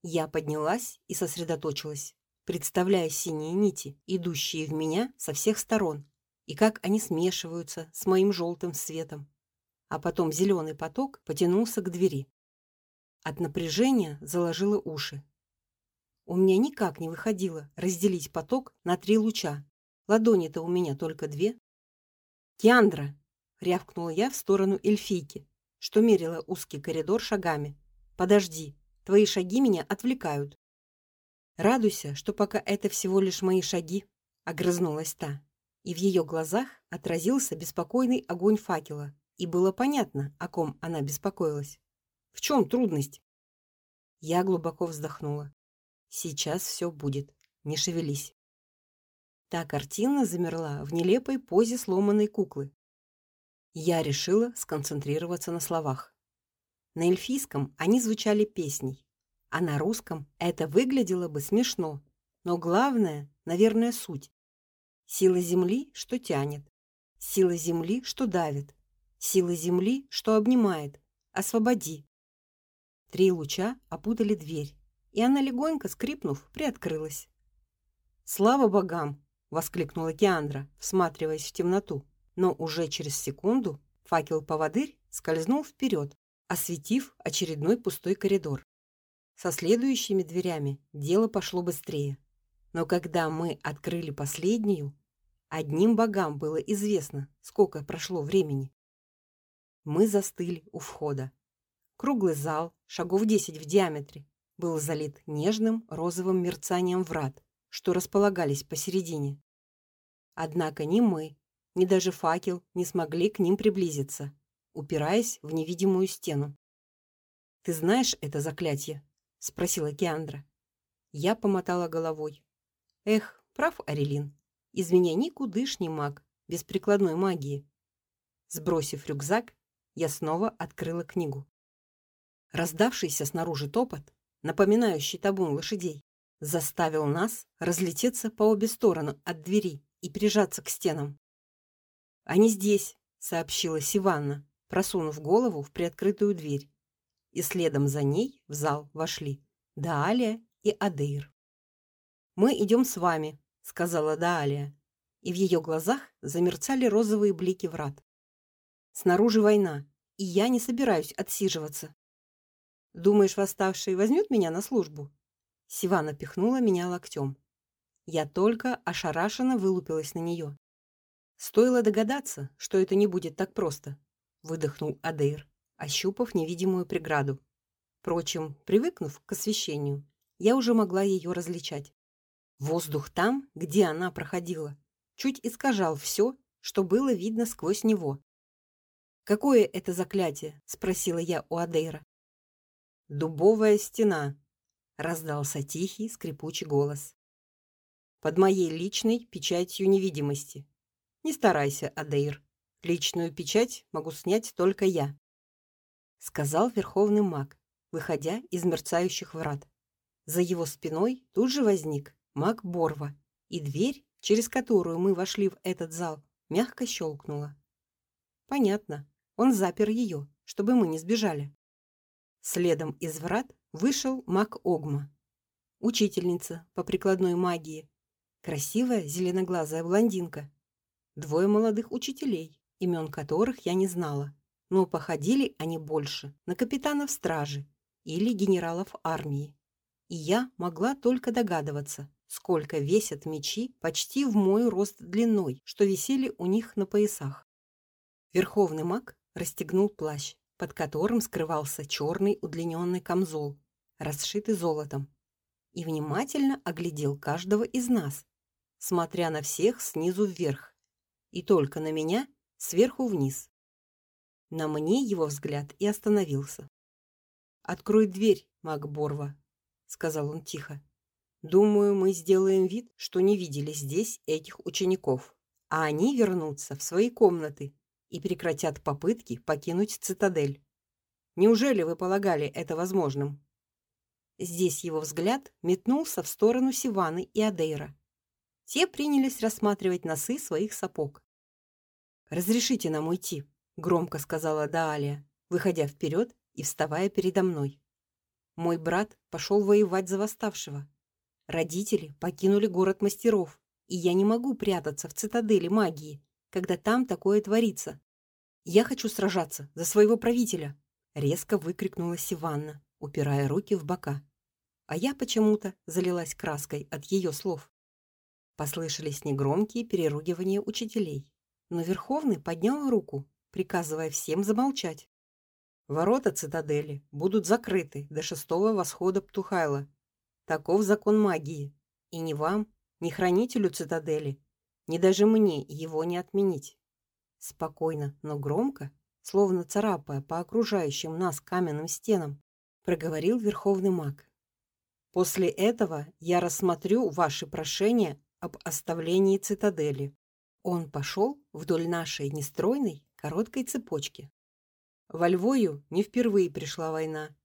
я поднялась и сосредоточилась, представляя синие нити, идущие в меня со всех сторон, и как они смешиваются с моим желтым светом. А потом зеленый поток потянулся к двери. От напряжения заложило уши. У меня никак не выходило разделить поток на три луча. Ладони-то у меня только две. Киандра, рявкнула я в сторону эльфийки, что мерила узкий коридор шагами. Подожди, Твои шаги меня отвлекают. Радуйся, что пока это всего лишь мои шаги, огрызнулась та. И в ее глазах отразился беспокойный огонь факела, и было понятно, о ком она беспокоилась. В чем трудность? Я глубоко вздохнула. Сейчас все будет. Не шевелись. Та картина замерла в нелепой позе сломанной куклы. Я решила сконцентрироваться на словах. На эльфийском они звучали песней, а на русском это выглядело бы смешно. Но главное, наверное, суть. Сила земли, что тянет, сила земли, что давит, сила земли, что обнимает. Освободи. Три луча опутали дверь, и она легонько скрипнув, приоткрылась. Слава богам, воскликнула Киандра, всматриваясь в темноту. Но уже через секунду факел-поводырь скользнул вперед, осветив очередной пустой коридор. Со следующими дверями дело пошло быстрее. Но когда мы открыли последнюю, одним богам было известно, сколько прошло времени. Мы застыли у входа. Круглый зал, шагов десять в диаметре, был залит нежным розовым мерцанием врат, что располагались посередине. Однако ни мы, ни даже факел не смогли к ним приблизиться упираясь в невидимую стену. Ты знаешь это заклятие? спросила Киандра. Я помотала головой. Эх, прав Арелин. Из меня никудышний маг без прикладной магии. Сбросив рюкзак, я снова открыла книгу. Раздавшийся снаружи топот, напоминающий табун лошадей, заставил нас разлететься по обе стороны от двери и прижаться к стенам. Они здесь, сообщила Сиванна, просунув голову в приоткрытую дверь. И следом за ней в зал вошли Даалия и Адейр. Мы идем с вами, сказала Даалия, и в ее глазах замерцали розовые блики врат. Снаружи война, и я не собираюсь отсиживаться. Думаешь, восставший возьмет меня на службу? Сивана пихнула меня локтем. Я только ошарашенно вылупилась на нее. Стоило догадаться, что это не будет так просто, выдохнул Адейр, ощупав невидимую преграду. Впрочем, привыкнув к освещению, я уже могла ее различать. Воздух там, где она проходила, чуть искажал все, что было видно сквозь него. Какое это заклятие? спросила я у Адейра. Дубовая стена, раздался тихий скрипучий голос. Под моей личной печатью невидимости. Не старайся, Адейр. Личную печать могу снять только я, сказал верховный маг, выходя из мерцающих врат. За его спиной тут же возник маг Борва, и дверь, через которую мы вошли в этот зал, мягко щелкнула. Понятно, он запер ее, чтобы мы не сбежали. Следом из врат вышел маг Огма, учительница по прикладной магии, красивая зеленоглазая блондинка Двое молодых учителей, имен которых я не знала, но походили они больше на капитанов стражи или генералов армии. И я могла только догадываться, сколько весят мечи почти в мой рост длиной, что висели у них на поясах. Верховный маг расстегнул плащ, под которым скрывался черный удлиненный камзол, расшитый золотом, и внимательно оглядел каждого из нас, смотря на всех снизу вверх и только на меня сверху вниз. На мне его взгляд и остановился. Открой дверь, Макборва, сказал он тихо. Думаю, мы сделаем вид, что не видели здесь этих учеников, а они вернутся в свои комнаты и прекратят попытки покинуть цитадель. Неужели вы полагали это возможным? Здесь его взгляд метнулся в сторону Сиваны и Адейра. Те принялись рассматривать носы своих сапог. Разрешите нам уйти, громко сказала Даалия, выходя вперед и вставая передо мной. Мой брат пошел воевать за восставшего. Родители покинули город мастеров, и я не могу прятаться в цитадели магии, когда там такое творится. Я хочу сражаться за своего правителя, резко выкрикнула Сиванна, упирая руки в бока. А я почему-то залилась краской от ее слов. Послышались негромкие переругивания учителей но Верховный поднял руку, приказывая всем замолчать. Ворота цитадели будут закрыты до шестого восхода Птухайла. Таков закон магии, и ни вам, ни хранителю цитадели, ни даже мне его не отменить. Спокойно, но громко, словно царапая по окружающим нас каменным стенам, проговорил верховный маг. После этого я рассмотрю ваши прошения об оставлении цитадели. Он пошел вдоль нашей нестройной короткой цепочки. Во Львою не впервые пришла война.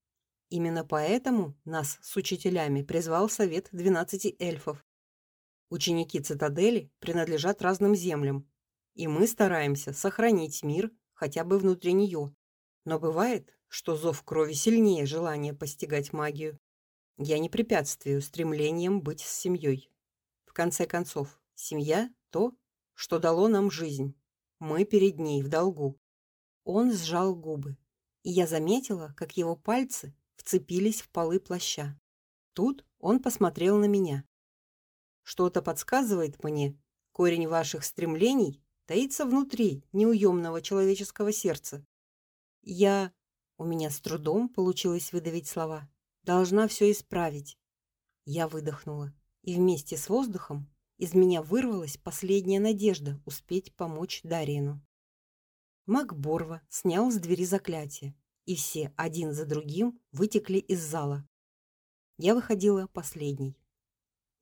Именно поэтому нас с учителями призвал совет двенадцати эльфов. Ученики цитадели принадлежат разным землям, и мы стараемся сохранить мир хотя бы внутри нее. Но бывает, что зов крови сильнее желания постигать магию. Я не препятствую стремлениям быть с семьей. В конце концов, семья то, что дало нам жизнь. Мы перед ней в долгу. Он сжал губы, и я заметила, как его пальцы вцепились в полы плаща. Тут он посмотрел на меня. Что-то подсказывает мне, корень ваших стремлений таится внутри неуемного человеческого сердца. Я, у меня с трудом получилось выдавить слова, должна все исправить. Я выдохнула, и вместе с воздухом из меня вырвалась последняя надежда успеть помочь Дарину. Маг Борва снял с двери заклятие, и все один за другим вытекли из зала. Я выходила последней.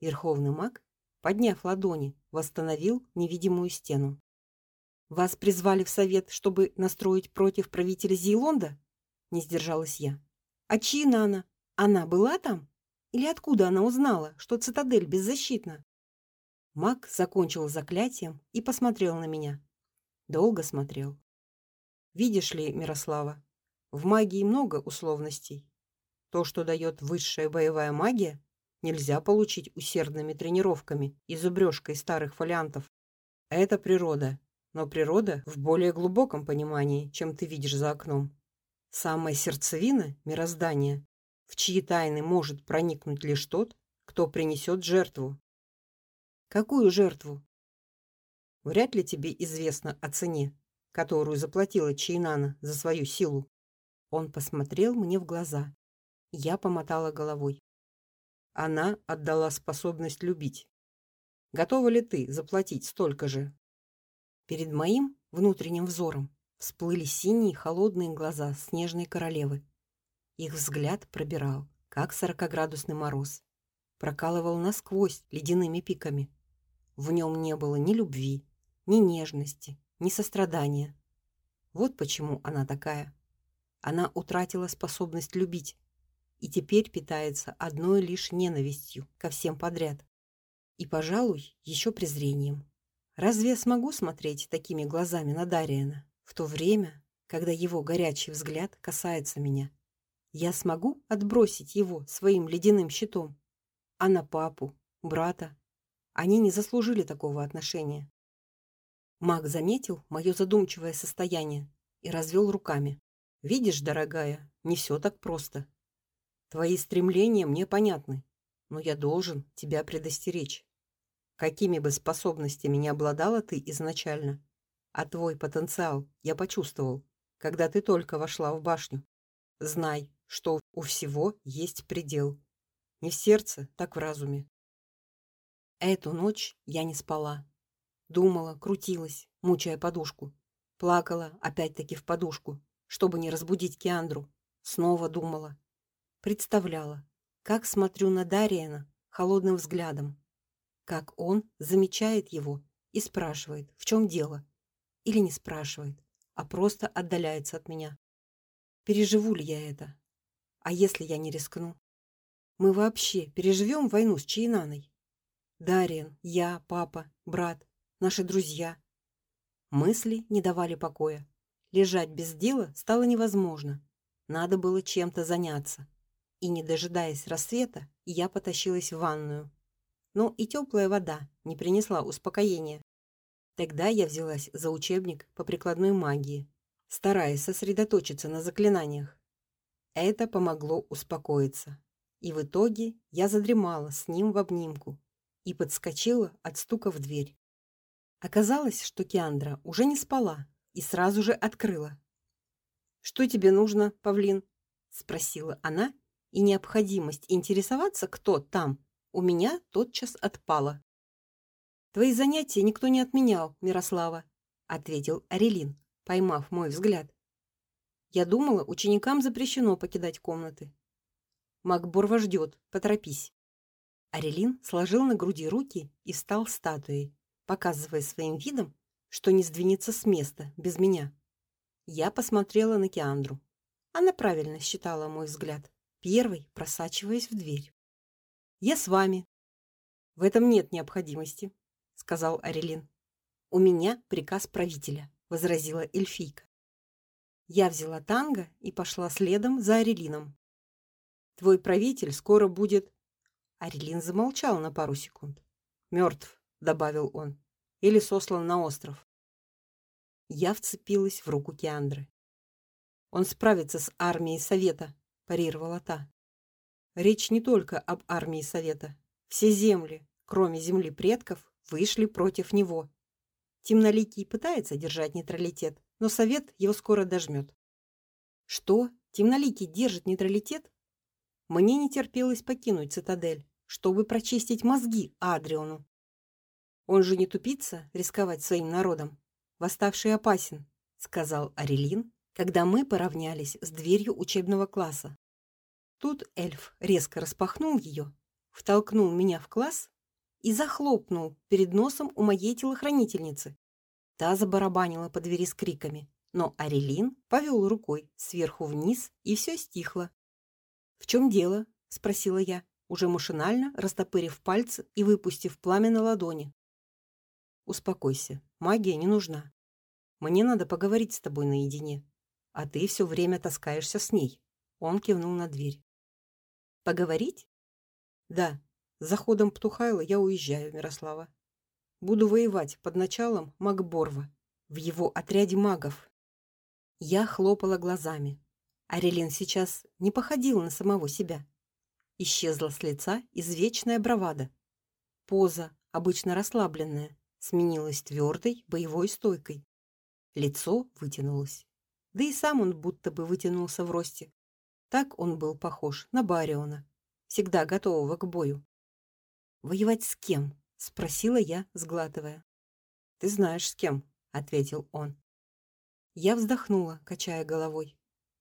Верховный маг, подняв ладони, восстановил невидимую стену. Вас призвали в совет, чтобы настроить против правителя Зейлонда? Не сдержалась я. А чьина она? Она была там? Или откуда она узнала, что цитадель беззащитна? Маг закончил заклятием и посмотрел на меня. Долго смотрел. Видишь ли, Мирослава, в магии много условностей. То, что дает высшая боевая магия, нельзя получить усердными тренировками и зубрежкой старых фолиантов. Это природа, но природа в более глубоком понимании, чем ты видишь за окном. Самая сердцевина мироздания, в чьи тайны может проникнуть лишь тот, кто принесет жертву. Какую жертву? Вряд ли тебе известно о цене, которую заплатила Чайнана за свою силу. Он посмотрел мне в глаза. Я помотала головой. Она отдала способность любить. Готова ли ты заплатить столько же? Перед моим внутренним взором всплыли синие холодные глаза снежной королевы. Их взгляд пробирал, как сорокоградусный мороз, прокалывал насквозь ледяными пиками. В нем не было ни любви, ни нежности, ни сострадания. Вот почему она такая. Она утратила способность любить и теперь питается одной лишь ненавистью ко всем подряд. И, пожалуй, еще презрением. Разве я смогу смотреть такими глазами на Дариана в то время, когда его горячий взгляд касается меня? Я смогу отбросить его своим ледяным щитом, а на папу, брата они не заслужили такого отношения. Маг заметил мое задумчивое состояние и развел руками. Видишь, дорогая, не все так просто. Твои стремления мне понятны, но я должен тебя предостеречь. Какими бы способностями не обладала ты изначально, а твой потенциал я почувствовал, когда ты только вошла в башню. Знай, что у всего есть предел. Не в сердце, так в разуме. Эту ночь я не спала. Думала, крутилась, мучая подушку. Плакала опять-таки в подушку, чтобы не разбудить Киандру. Снова думала. Представляла, как смотрю на Дариена холодным взглядом, как он замечает его и спрашивает, в чем дело, или не спрашивает, а просто отдаляется от меня. Переживу ли я это? А если я не рискну? Мы вообще переживем войну с Чайнаной? Дариан, я, папа, брат, наши друзья. Мысли не давали покоя. Лежать без дела стало невозможно. Надо было чем-то заняться. И не дожидаясь рассвета, я потащилась в ванную но и теплая вода не принесла успокоения. Тогда я взялась за учебник по прикладной магии, стараясь сосредоточиться на заклинаниях. Это помогло успокоиться. И в итоге я задремала с ним в обнимку и подскочила от стука в дверь. Оказалось, что Киандра уже не спала и сразу же открыла. Что тебе нужно, Павлин? спросила она, и необходимость интересоваться, кто там, у меня тотчас отпало. Твои занятия никто не отменял, Мирослава, ответил Арелин, поймав мой взгляд. Я думала, ученикам запрещено покидать комнаты. Макборва ждет, поторопись. Арелин сложил на груди руки и встал статуей, показывая своим видом, что не сдвинется с места без меня. Я посмотрела на Киандру. Она правильно считала мой взгляд, первой просачиваясь в дверь. Я с вами. В этом нет необходимости, сказал Арелин. У меня приказ правителя, возразила эльфийка. Я взяла танго и пошла следом за Арелином. Твой правитель скоро будет Арелин замолчал на пару секунд. Мертв, добавил он, или сослан на остров. Я вцепилась в руку Киандры. Он справится с армией совета, парировала та. Речь не только об армии Совета. Все земли, кроме земли предков, вышли против него. Темноликий пытается держать нейтралитет, но Совет его скоро дожмет. Что? Темноликий держит нейтралитет? Мне не терпелось покинуть цитадель, чтобы прочистить мозги Адриону. Он же не тупица рисковать своим народом. Восставший опасен, сказал Арелин, когда мы поравнялись с дверью учебного класса. Тут эльф резко распахнул ее, втолкнул меня в класс и захлопнул перед носом у моей телохранительницы. Та забарабанила по двери с криками, но Арелин повел рукой сверху вниз, и все стихло. "В чем дело?" спросила я, уже машинально растопырив пальцы и выпустив пламя на ладони. "Успокойся. Магия не нужна. Мне надо поговорить с тобой наедине, а ты все время таскаешься с ней". Он кивнул на дверь. "Поговорить?" "Да. С заходом Птухайла я уезжаю, Мирослава. Буду воевать под началом Магборва в его отряде магов. Я хлопала глазами. Арелин сейчас не походил на самого себя. Исчезла с лица извечная бравада. Поза, обычно расслабленная, сменилась твердой боевой стойкой. Лицо вытянулось. Да и сам он будто бы вытянулся в росте. Так он был похож на Бариона, всегда готового к бою. Воевать с кем? спросила я, сглатывая. Ты знаешь с кем, ответил он. Я вздохнула, качая головой.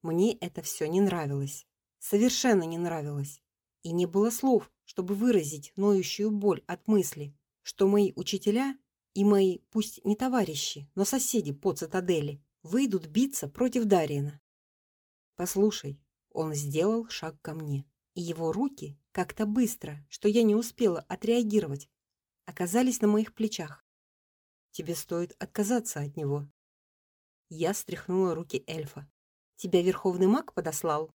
Мне это все не нравилось. Совершенно не нравилось. И не было слов, чтобы выразить ноющую боль от мысли, что мои учителя и мои, пусть не товарищи, но соседи по цитадели, выйдут биться против Дариена. Послушай, он сделал шаг ко мне, и его руки как-то быстро, что я не успела отреагировать, оказались на моих плечах. Тебе стоит отказаться от него. Я стряхнула руки эльфа. Тебя верховный маг подослал?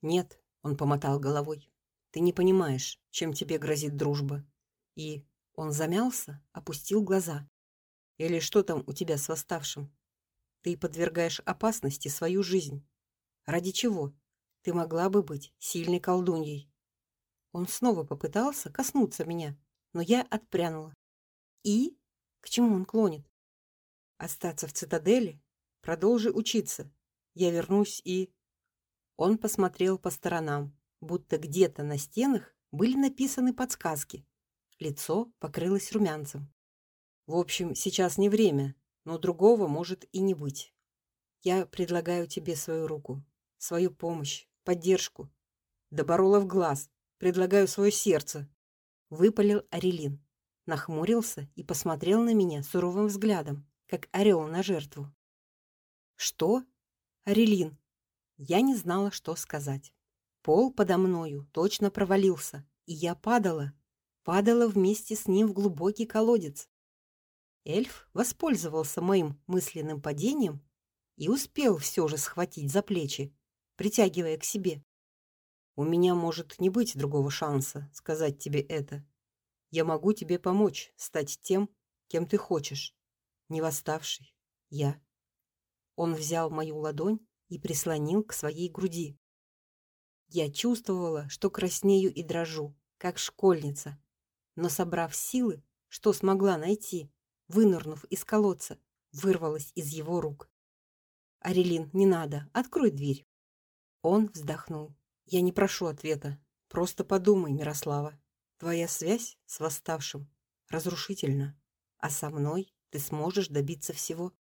Нет, он помотал головой. Ты не понимаешь, чем тебе грозит дружба. И он замялся, опустил глаза. Или что там у тебя с восставшим? Ты подвергаешь опасности свою жизнь. Ради чего? Ты могла бы быть сильной колдуньей. Он снова попытался коснуться меня, но я отпрянула. И к чему он клонит? Остаться в цитадели, продолжи учиться. Я вернусь и Он посмотрел по сторонам, будто где-то на стенах были написаны подсказки. Лицо покрылось румянцем. В общем, сейчас не время, но другого может и не быть. Я предлагаю тебе свою руку, свою помощь, поддержку. Доборола в глаз. Предлагаю свое сердце выпалил Арелин, нахмурился и посмотрел на меня суровым взглядом, как орел на жертву. Что? Арелин. Я не знала, что сказать. Пол подо мною точно провалился, и я падала, падала вместе с ним в глубокий колодец. Эльф воспользовался моим мысленным падением и успел все же схватить за плечи, притягивая к себе. У меня может не быть другого шанса сказать тебе это. Я могу тебе помочь стать тем, кем ты хочешь. Не восставший. Я. Он взял мою ладонь и прислонил к своей груди. Я чувствовала, что краснею и дрожу, как школьница, но собрав силы, что смогла найти, вынырнув из колодца, вырвалась из его рук. Арелин, не надо, открой дверь. Он вздохнул. Я не прошу ответа. Просто подумай, Мирослава. Твоя связь с восставшим разрушительна, а со мной ты сможешь добиться всего.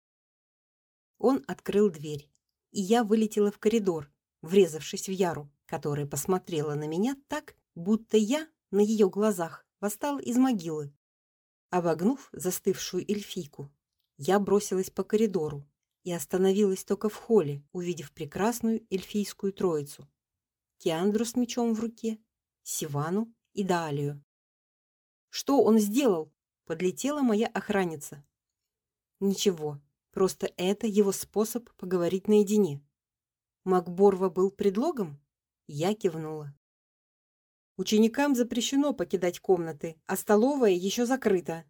Он открыл дверь, и я вылетела в коридор, врезавшись в Яру, которая посмотрела на меня так, будто я на ее глазах восстала из могилы. Обогнув застывшую эльфийку, я бросилась по коридору и остановилась только в холле, увидев прекрасную эльфийскую троицу Киандру с мечом в руке, Сивану и Далию. Что он сделал? Подлетела моя охранница. Ничего, просто это его способ поговорить наедине. Макборва был предлогом? Я кивнула. Ученикам запрещено покидать комнаты, а столовая еще закрыта.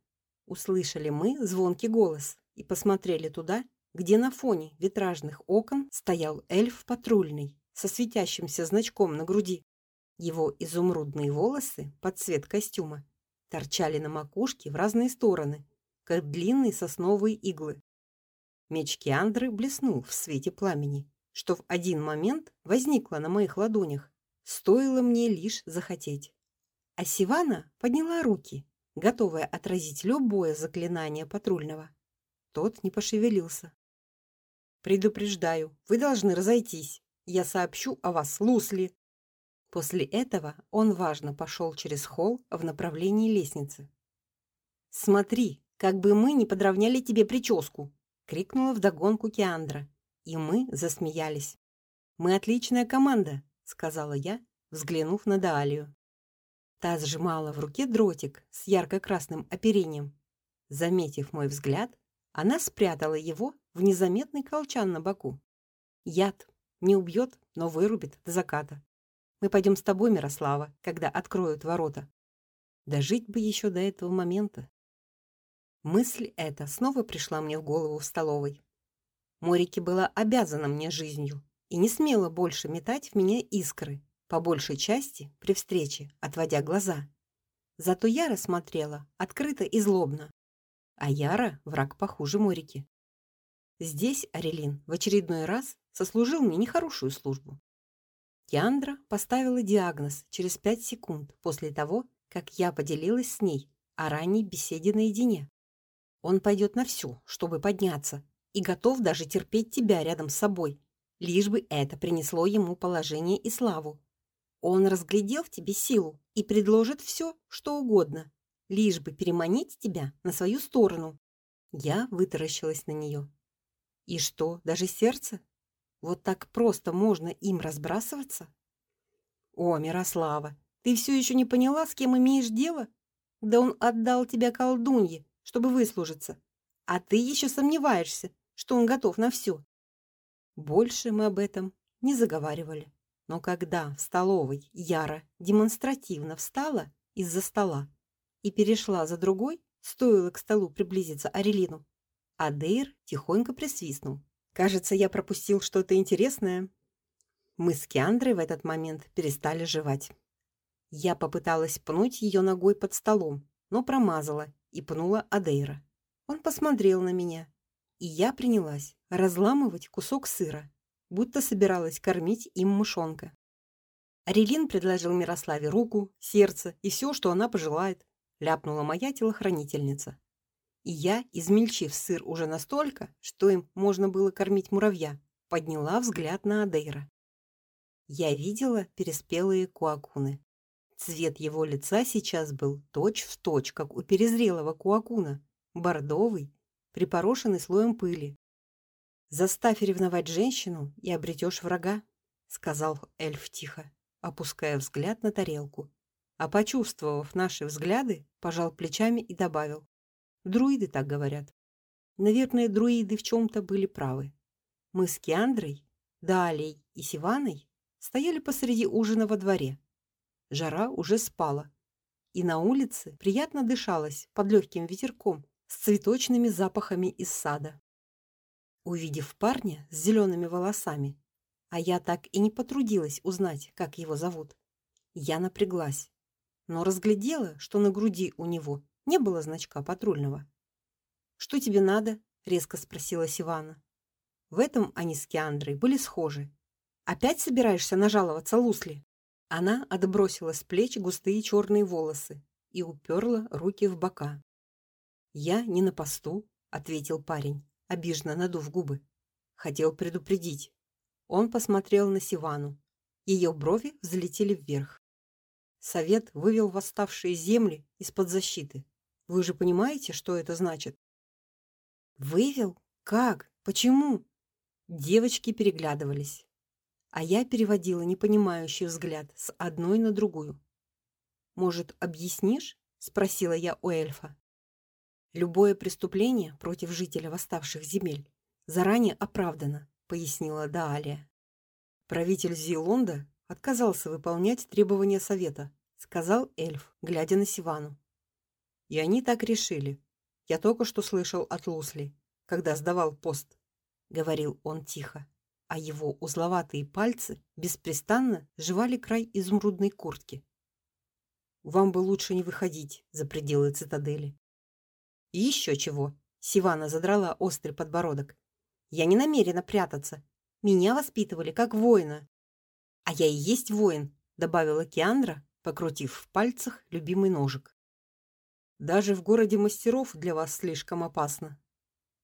Услышали мы звонкий голос и посмотрели туда, где на фоне витражных окон стоял эльф патрульный со светящимся значком на груди. Его изумрудные волосы под цвет костюма торчали на макушке в разные стороны, как длинные сосновые иглы. Меч Киандры блеснул в свете пламени, что в один момент возникло на моих ладонях. Стоило мне лишь захотеть. А Сивана подняла руки, готовая отразить любое заклинание патрульного. Тот не пошевелился. Предупреждаю, вы должны разойтись. Я сообщу о вас Лусли. После этого он важно пошел через холл в направлении лестницы. Смотри, как бы мы не подровняли тебе прическу!» — крикнула вдогонку Киандра, и мы засмеялись. «Мы отличная команда», — сказала я, взглянув на Даалию. Та сжимала в руке дротик с ярко-красным оперением. Заметив мой взгляд, она спрятала его в незаметный колчан на боку. Яд не убьет, но вырубит до заката. Мы пойдем с тобой, Мирослава, когда откроют ворота. Дожить бы еще до этого момента. Мысль эта снова пришла мне в голову в столовой. Морики была обязана мне жизнью и не смела больше метать в меня искры, по большей части при встрече, отводя глаза. Зато я рассмотрела открыто и злобно. А Яра враг похуже Морики. Здесь Арелин в очередной раз сослужил мне нехорошую службу. Киандра поставила диагноз через пять секунд после того, как я поделилась с ней о ранней беседе наедине. Он пойдет на все, чтобы подняться, и готов даже терпеть тебя рядом с собой, лишь бы это принесло ему положение и славу. Он разглядел в тебе силу и предложит все, что угодно, лишь бы переманить тебя на свою сторону. Я вытаращилась на нее. И что, даже сердце? Вот так просто можно им разбрасываться? О, Мирослава, ты все еще не поняла, с кем имеешь дело? Да он отдал тебя колдунье, чтобы выслужиться. А ты еще сомневаешься, что он готов на все. Больше мы об этом не заговаривали. Но когда в столовой Яра демонстративно встала из-за стола и перешла за другой, стоило к столу приблизиться Арелину, Адейр тихонько присвистнул. Кажется, я пропустил что-то интересное. Мы с Киандрой в этот момент перестали жевать. Я попыталась пнуть ее ногой под столом, но промазала и пнула Адейра. Он посмотрел на меня, и я принялась разламывать кусок сыра, будто собиралась кормить им мышонка. Арелин предложил Мирославе руку, сердце и все, что она пожелает, ляпнула моя телохранительница. И я, измельчив сыр уже настолько, что им можно было кормить муравья, подняла взгляд на Адейра. Я видела переспелые куакуны. Цвет его лица сейчас был точь-в-точь, точь, как у перезрелого куакуна, бордовый, припорошенный слоем пыли. Заставь ревновать женщину и обретешь врага, сказал эльф тихо, опуская взгляд на тарелку. А почувствовав наши взгляды, пожал плечами и добавил: Друиды так говорят. Наверное, друиды в чем то были правы. Мы с Киандрой, Далей и Сиваной стояли посреди ужина во дворе. Жара уже спала, и на улице приятно дышалось под легким ветерком с цветочными запахами из сада. Увидев парня с зелеными волосами, а я так и не потрудилась узнать, как его зовут, я напряглась, но разглядела, что на груди у него не было значка патрульного. Что тебе надо? резко спросила Сивана. В этом они с Киандрой были схожи. Опять собираешься нажаловаться Лусли? Она отбросила с плеч густые черные волосы и уперла руки в бока. Я не на посту, ответил парень, обиженно надув губы. Хотел предупредить. Он посмотрел на Сивану. Ее брови взлетели вверх. Совет вывел восставшие земли из-под защиты. Вы же понимаете, что это значит? Вывел? Как? Почему? Девочки переглядывались, а я переводила непонимающий взгляд с одной на другую. Может, объяснишь? спросила я у эльфа. Любое преступление против жителя восставших земель заранее оправдано, пояснила Даалия. Правитель Зилонда отказался выполнять требования совета, сказал эльф, глядя на Сивану. И они так решили. Я только что слышал от Лусли, когда сдавал пост, говорил он тихо, а его узловатые пальцы беспрестанно жевали край изумрудной куртки. Вам бы лучше не выходить за пределы цитадели. И еще чего? Сивана задрала острый подбородок. Я не намерена прятаться. Меня воспитывали как воина. А я и есть воин, добавила Киандра, покрутив в пальцах любимый ножик. Даже в городе мастеров для вас слишком опасно.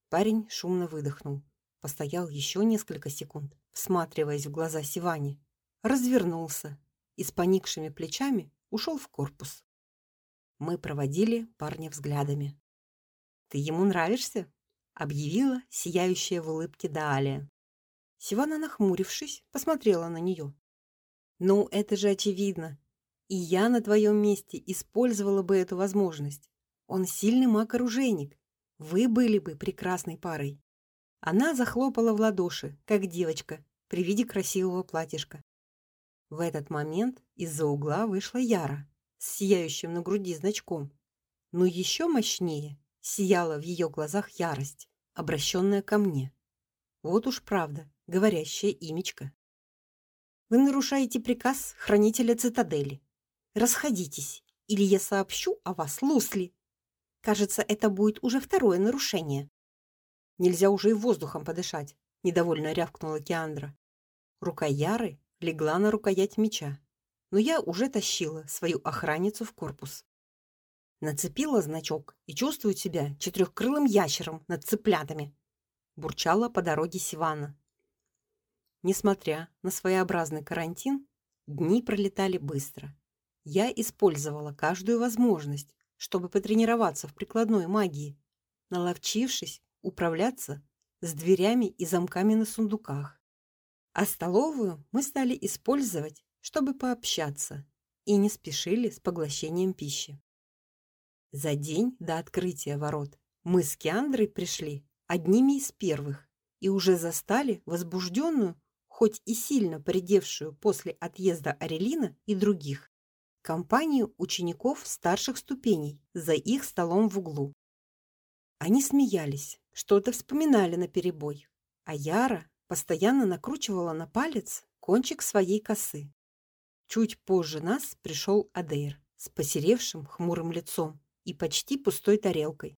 Парень шумно выдохнул, постоял еще несколько секунд, всматриваясь в глаза Сивани, развернулся и с поникшими плечами ушел в корпус. Мы проводили парня взглядами. Ты ему нравишься, объявила сияющая в улыбке Даалия. Сивана, нахмурившись, посмотрела на нее. Ну, это же очевидно. И я на твоем месте использовала бы эту возможность. Он сильный маг-оружейник. Вы были бы прекрасной парой. Она захлопала в ладоши, как девочка, при виде красивого платьишка. В этот момент из-за угла вышла Яра с сияющим на груди значком. Но еще мощнее сияла в ее глазах ярость, обращенная ко мне. Вот уж правда, говорящая имечко. Вы нарушаете приказ хранителя цитадели. Расходитесь, или я сообщу о вас Лусли. Кажется, это будет уже второе нарушение. Нельзя уже и воздухом подышать, недовольно рявкнула Киандра. Рука Яры легла на рукоять меча, но я уже тащила свою охранницу в корпус. Нацепила значок и чувствую себя четырехкрылым ящером над цыплятами, бурчала по дороге Сивана. Несмотря на своеобразный карантин, дни пролетали быстро. Я использовала каждую возможность, чтобы потренироваться в прикладной магии, наловчившись управляться с дверями и замками на сундуках. А столовую мы стали использовать, чтобы пообщаться, и не спешили с поглощением пищи. За день до открытия ворот мы с Киандрой пришли одними из первых и уже застали возбужденную, хоть и сильно поредевшую после отъезда Арелина и других, компанию учеников старших ступеней за их столом в углу. Они смеялись, что-то вспоминали на перебой, а Яра постоянно накручивала на палец кончик своей косы. Чуть позже нас пришел Адейр с посеревшим хмурым лицом и почти пустой тарелкой.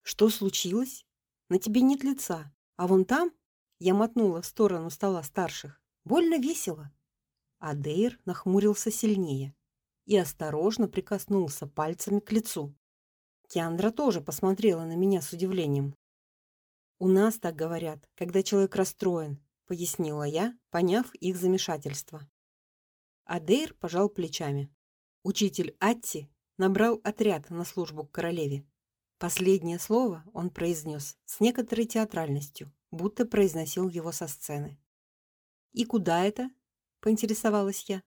Что случилось? На тебе нет лица, а вон там, я мотнула в сторону стола старших. Больно весело. Адейр нахмурился сильнее и осторожно прикоснулся пальцами к лицу. Киандра тоже посмотрела на меня с удивлением. У нас так говорят, когда человек расстроен, пояснила я, поняв их замешательство. Адейр пожал плечами. Учитель Атти набрал отряд на службу к королеве. Последнее слово он произнес с некоторой театральностью, будто произносил его со сцены. И куда это? поинтересовалась я.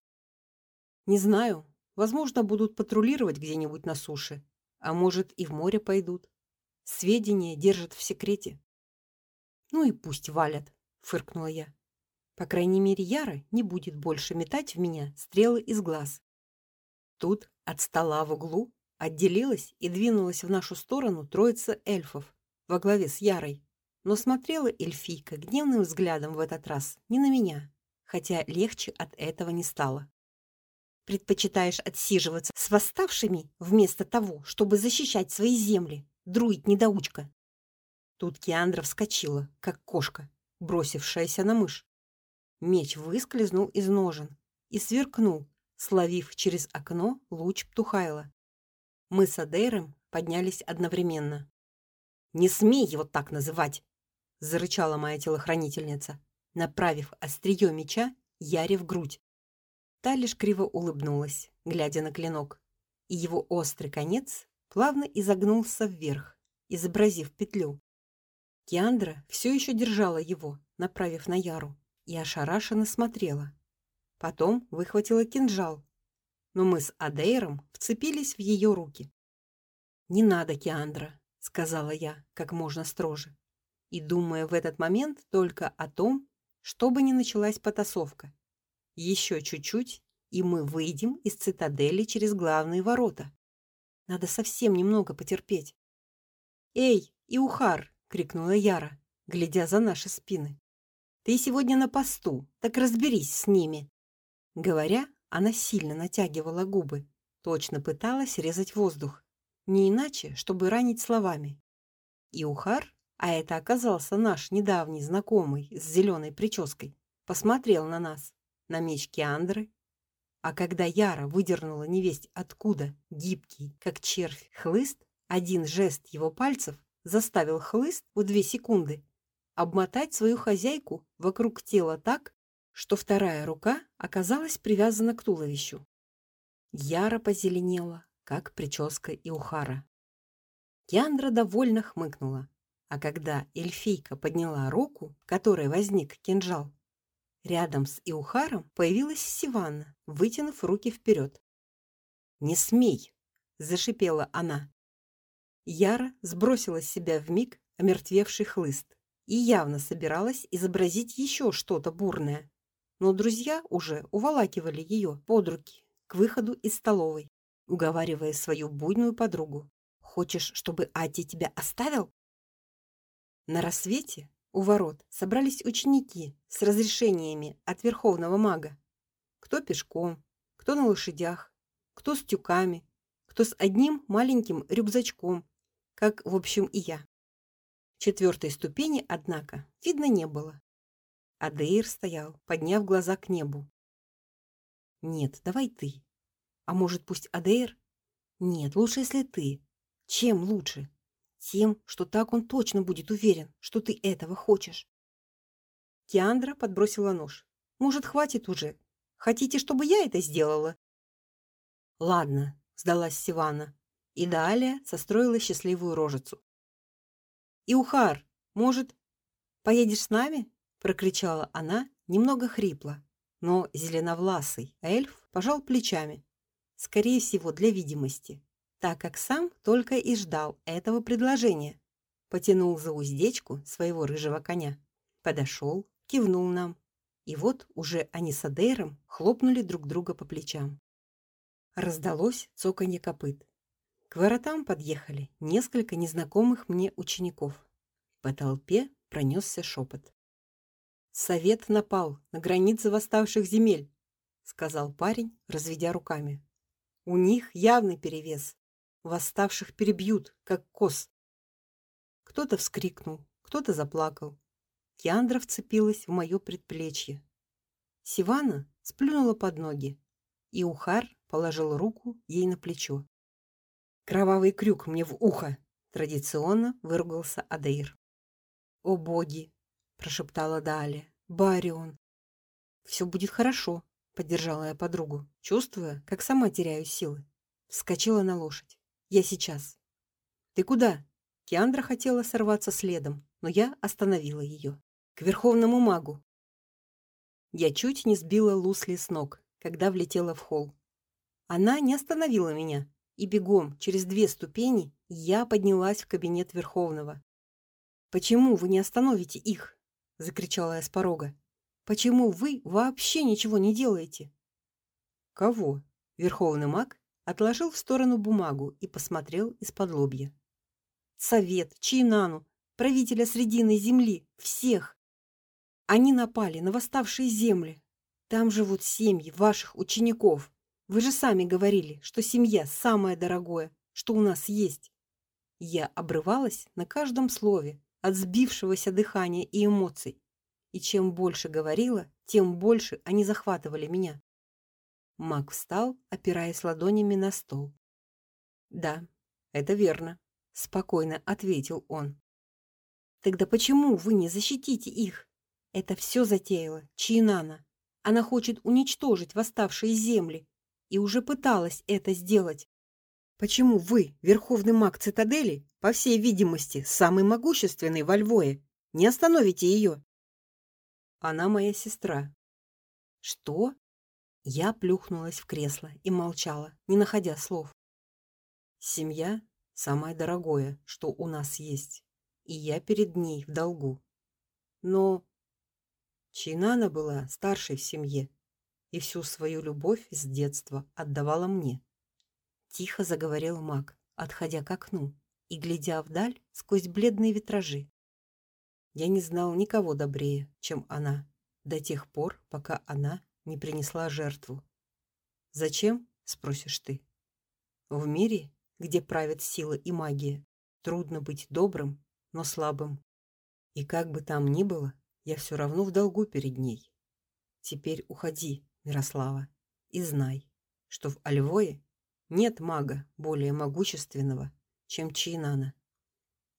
Не знаю, Возможно, будут патрулировать где-нибудь на суше, а может и в море пойдут. Сведения держат в секрете. Ну и пусть валят, фыркнула я. По крайней мере, Яра не будет больше метать в меня стрелы из глаз. Тут от стола в углу отделилась и двинулась в нашу сторону троица эльфов во главе с Ярой. Но смотрела эльфийка гневным взглядом в этот раз не на меня, хотя легче от этого не стало предпочитаешь отсиживаться с восставшими вместо того, чтобы защищать свои земли, друид-недоучка. Тут Киандра вскочила, как кошка, бросившаяся на мышь. Меч выскользнул из ножен и сверкнул, словив через окно луч Птухайла. Мы с Адейром поднялись одновременно. «Не смей его так называть!» — зарычала моя телохранительница, направив острие меча Яре в грудь. Та лишь криво улыбнулась, глядя на клинок, и его острый конец плавно изогнулся вверх, изобразив петлю. Киандра все еще держала его, направив на Яру, и ошарашенно смотрела. Потом выхватила кинжал, но мы с Адейром вцепились в ее руки. "Не надо, Киандра", сказала я, как можно строже, и думая в этот момент только о том, чтобы не началась потасовка. Еще чуть-чуть, и мы выйдем из цитадели через главные ворота. Надо совсем немного потерпеть. Эй, Иухар, крикнула Яра, глядя за наши спины. Ты сегодня на посту, так разберись с ними. Говоря, она сильно натягивала губы, точно пыталась резать воздух, не иначе, чтобы ранить словами. Иухар, а это оказался наш недавний знакомый с зеленой прической, посмотрел на нас на меч Киандры, а когда Яра выдернула невесть откуда гибкий, как червь, хлыст, один жест его пальцев заставил хлыст в две секунды обмотать свою хозяйку вокруг тела так, что вторая рука оказалась привязана к туловищу. Яра позеленела, как прическа Иухара. Киандра довольно хмыкнула. А когда эльфийка подняла руку, в которой возник кинжал, рядом с Иухаром появилась Сиванна, вытянув руки вперед. "Не смей", зашипела она. Яра сбросила с себя вмиг омертвевший хлыст и явно собиралась изобразить еще что-то бурное. Но друзья уже уволакивали ее под руки к выходу из столовой, уговаривая свою буйную подругу. Хочешь, чтобы Ати тебя оставил? На рассвете у ворот собрались ученики с разрешениями от верховного мага. Кто пешком, кто на лошадях, кто с тюками, кто с одним маленьким рюкзачком, как, в общем, и я. Четвертой ступени, однако, видно не было. Адеир стоял, подняв глаза к небу. Нет, давай ты. А может, пусть Адеир? Нет, лучше, если ты. Чем лучше? Тем, что так он точно будет уверен, что ты этого хочешь. Киандра подбросила нож. Может, хватит уже? Хотите, чтобы я это сделала? Ладно, сдалась Сивана, и далее состроила счастливую рожицу. Иухар, может, поедешь с нами? прокричала она, немного хрипло. Но зеленовласый эльф пожал плечами, скорее всего, для видимости, так как сам только и ждал этого предложения. Потянул за уздечку своего рыжего коня, подошел, кивнул нам, и вот уже они с Адейром хлопнули друг друга по плечам. Раздалось цоканье копыт. К воротам подъехали несколько незнакомых мне учеников. По толпе пронесся шепот. Совет напал на границы восставших земель, сказал парень, разведя руками. У них явный перевес. Восставших перебьют, как коз. Кто-то вскрикнул, кто-то заплакал. Киандра вцепилась в мое предплечье. Сивана сплюнула под ноги, и Ухар положил руку ей на плечо. Кровавый крюк мне в ухо, традиционно выругался Адейр. О боги, прошептала Даля. Барион. Все будет хорошо, поддержала я подругу, чувствуя, как сама теряю силы. Вскочила на лошадь. Я сейчас. Ты куда? Киандра хотела сорваться следом, но я остановила ее. К верховному магу. Я чуть не сбила Лусли с ног, когда влетела в холл. Она не остановила меня, и бегом через две ступени я поднялась в кабинет Верховного. Почему вы не остановите их? закричала я с порога. Почему вы вообще ничего не делаете? Кого? Верховный маг отложил в сторону бумагу и посмотрел из-под лобья. Совет, Чинану, правителя Срединной земли, всех. Они напали на восставшие земли. Там живут семьи ваших учеников. Вы же сами говорили, что семья самое дорогое, что у нас есть. Я обрывалась на каждом слове от сбившегося дыхания и эмоций. И чем больше говорила, тем больше они захватывали меня. Мак встал, опираясь ладонями на стол. "Да, это верно", спокойно ответил он. "Тогда почему вы не защитите их? Это все затеяла Чинана. Она хочет уничтожить восставшие земли, и уже пыталась это сделать. Почему вы, верховный маг цитадели, по всей видимости, самый могущественный во Львове, не остановите ее? Она моя сестра. Что? Я плюхнулась в кресло и молчала, не находя слов. Семья самое дорогое, что у нас есть, и я перед ней в долгу. Но Чинана была старшей в семье, и всю свою любовь с детства отдавала мне. Тихо заговорил Мак, отходя к окну и глядя вдаль сквозь бледные витражи. Я не знал никого добрее, чем она, до тех пор, пока она не принесла жертву. Зачем, спросишь ты? В мире, где правят сила и магия, трудно быть добрым, но слабым. И как бы там ни было, я все равно в долгу перед ней. Теперь уходи, Мирослава, и знай, что в Альвое нет мага более могущественного, чем Чейнана.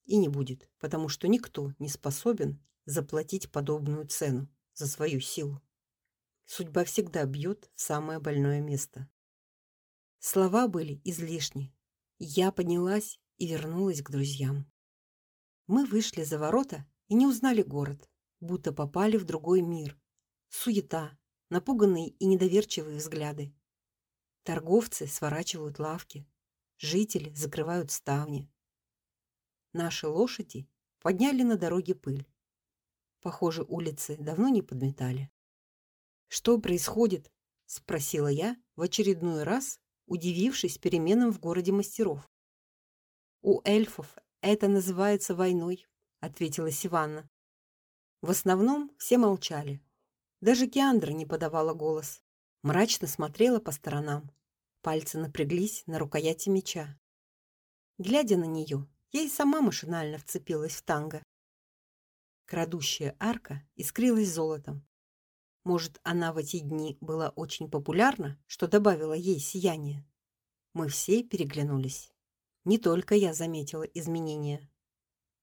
И не будет, потому что никто не способен заплатить подобную цену за свою силу. Судьба всегда бьет в самое больное место. Слова были излишни. Я поднялась и вернулась к друзьям. Мы вышли за ворота и не узнали город, будто попали в другой мир. Суета, напуганные и недоверчивые взгляды. Торговцы сворачивают лавки, жители закрывают ставни. Наши лошади подняли на дороге пыль. Похоже, улицы давно не подметали. Что происходит? спросила я в очередной раз, удивившись переменам в городе мастеров. У эльфов это называется войной, ответила Сиванна. В основном все молчали. Даже Киандра не подавала голос, мрачно смотрела по сторонам. Пальцы напряглись на рукояти меча. Глядя на нее, я и сама машинально вцепилась в танго. Крадущая арка искрилась золотом. Может, она в эти дни была очень популярна, что добавило ей сияние. Мы все переглянулись. Не только я заметила изменения.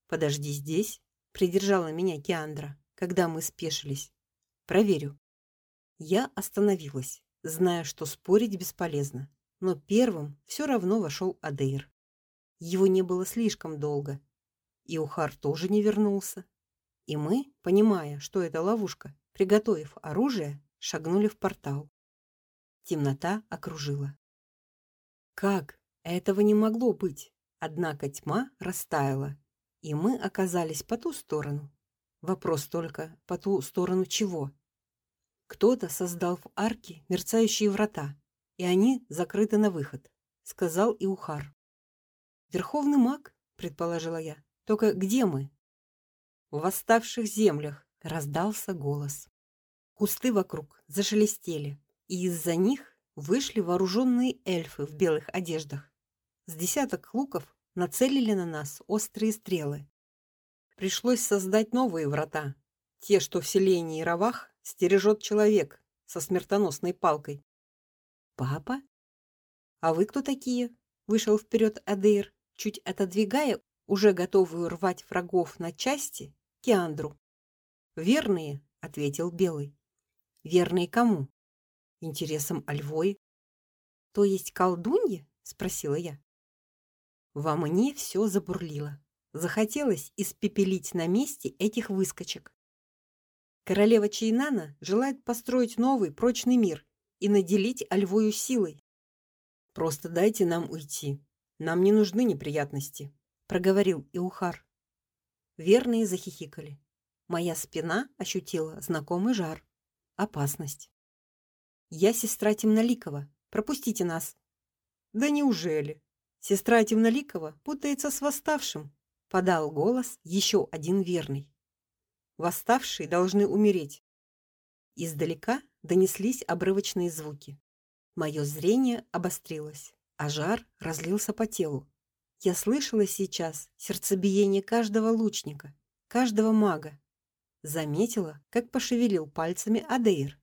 Подожди здесь, придержала меня Киандра, когда мы спешились. Проверю. Я остановилась, зная, что спорить бесполезно, но первым все равно вошел Адейр. Его не было слишком долго, и Ухар тоже не вернулся. И мы, понимая, что это ловушка, приготовив оружие, шагнули в портал. Темнота окружила. Как? Этого не могло быть. Однако тьма растаяла, и мы оказались по ту сторону. Вопрос только, по ту сторону чего? Кто-то создал в арке мерцающие врата, и они закрыты на выход, сказал Иухар. Верховный маг, предположила я. Только где мы? В восставших землях раздался голос. Кусты вокруг зашелестели, и из-за них вышли вооруженные эльфы в белых одеждах. С десяток луков нацелили на нас острые стрелы. Пришлось создать новые врата, те, что в селении Равах стережет человек со смертоносной палкой. Папа? А вы кто такие? Вышел вперед Адейр, чуть отодвигая уже готовую рвать врагов на части Киандру. Верные, ответил Белый. Верные кому? Интересам Альвой. То есть колдуньи? спросила я. Во мне все забурлило. Захотелось испепелить на месте этих выскочек. Королева Чейнана желает построить новый прочный мир и наделить Альвою силой. Просто дайте нам уйти. Нам не нужны неприятности, проговорил Иухар. Верные захихикали. Моя спина ощутила знакомый жар, опасность. Я сестра Темноликова. Пропустите нас. Да неужели? Сестра Темноликова путается с восставшим, подал голос еще один верный. Восставшие должны умереть. Издалека донеслись обрывочные звуки. Мое зрение обострилось, а жар разлился по телу. Я слышала сейчас сердцебиение каждого лучника, каждого мага. Заметила, как пошевелил пальцами Адейр.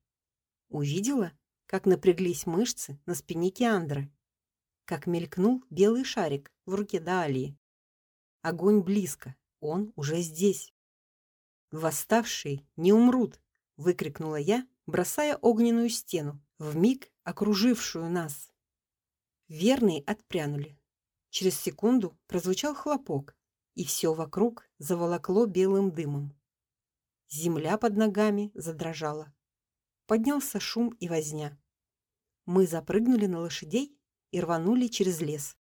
Увидела, как напряглись мышцы на спине Киандры, как мелькнул белый шарик в руке Даалии. Огонь близко, он уже здесь. Восставшие не умрут, выкрикнула я, бросая огненную стену, в миг окружившую нас. Верные отпрянули, Через секунду прозвучал хлопок, и все вокруг заволокло белым дымом. Земля под ногами задрожала. Поднялся шум и возня. Мы запрыгнули на лошадей и рванули через лес.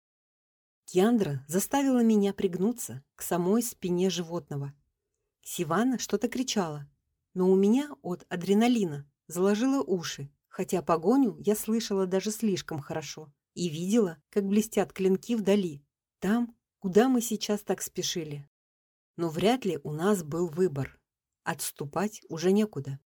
Кьяндра заставила меня пригнуться к самой спине животного. Сивана что-то кричала, но у меня от адреналина заложило уши, хотя погоню я слышала даже слишком хорошо и видела, как блестят клинки вдали, там, куда мы сейчас так спешили. Но вряд ли у нас был выбор. Отступать уже некуда.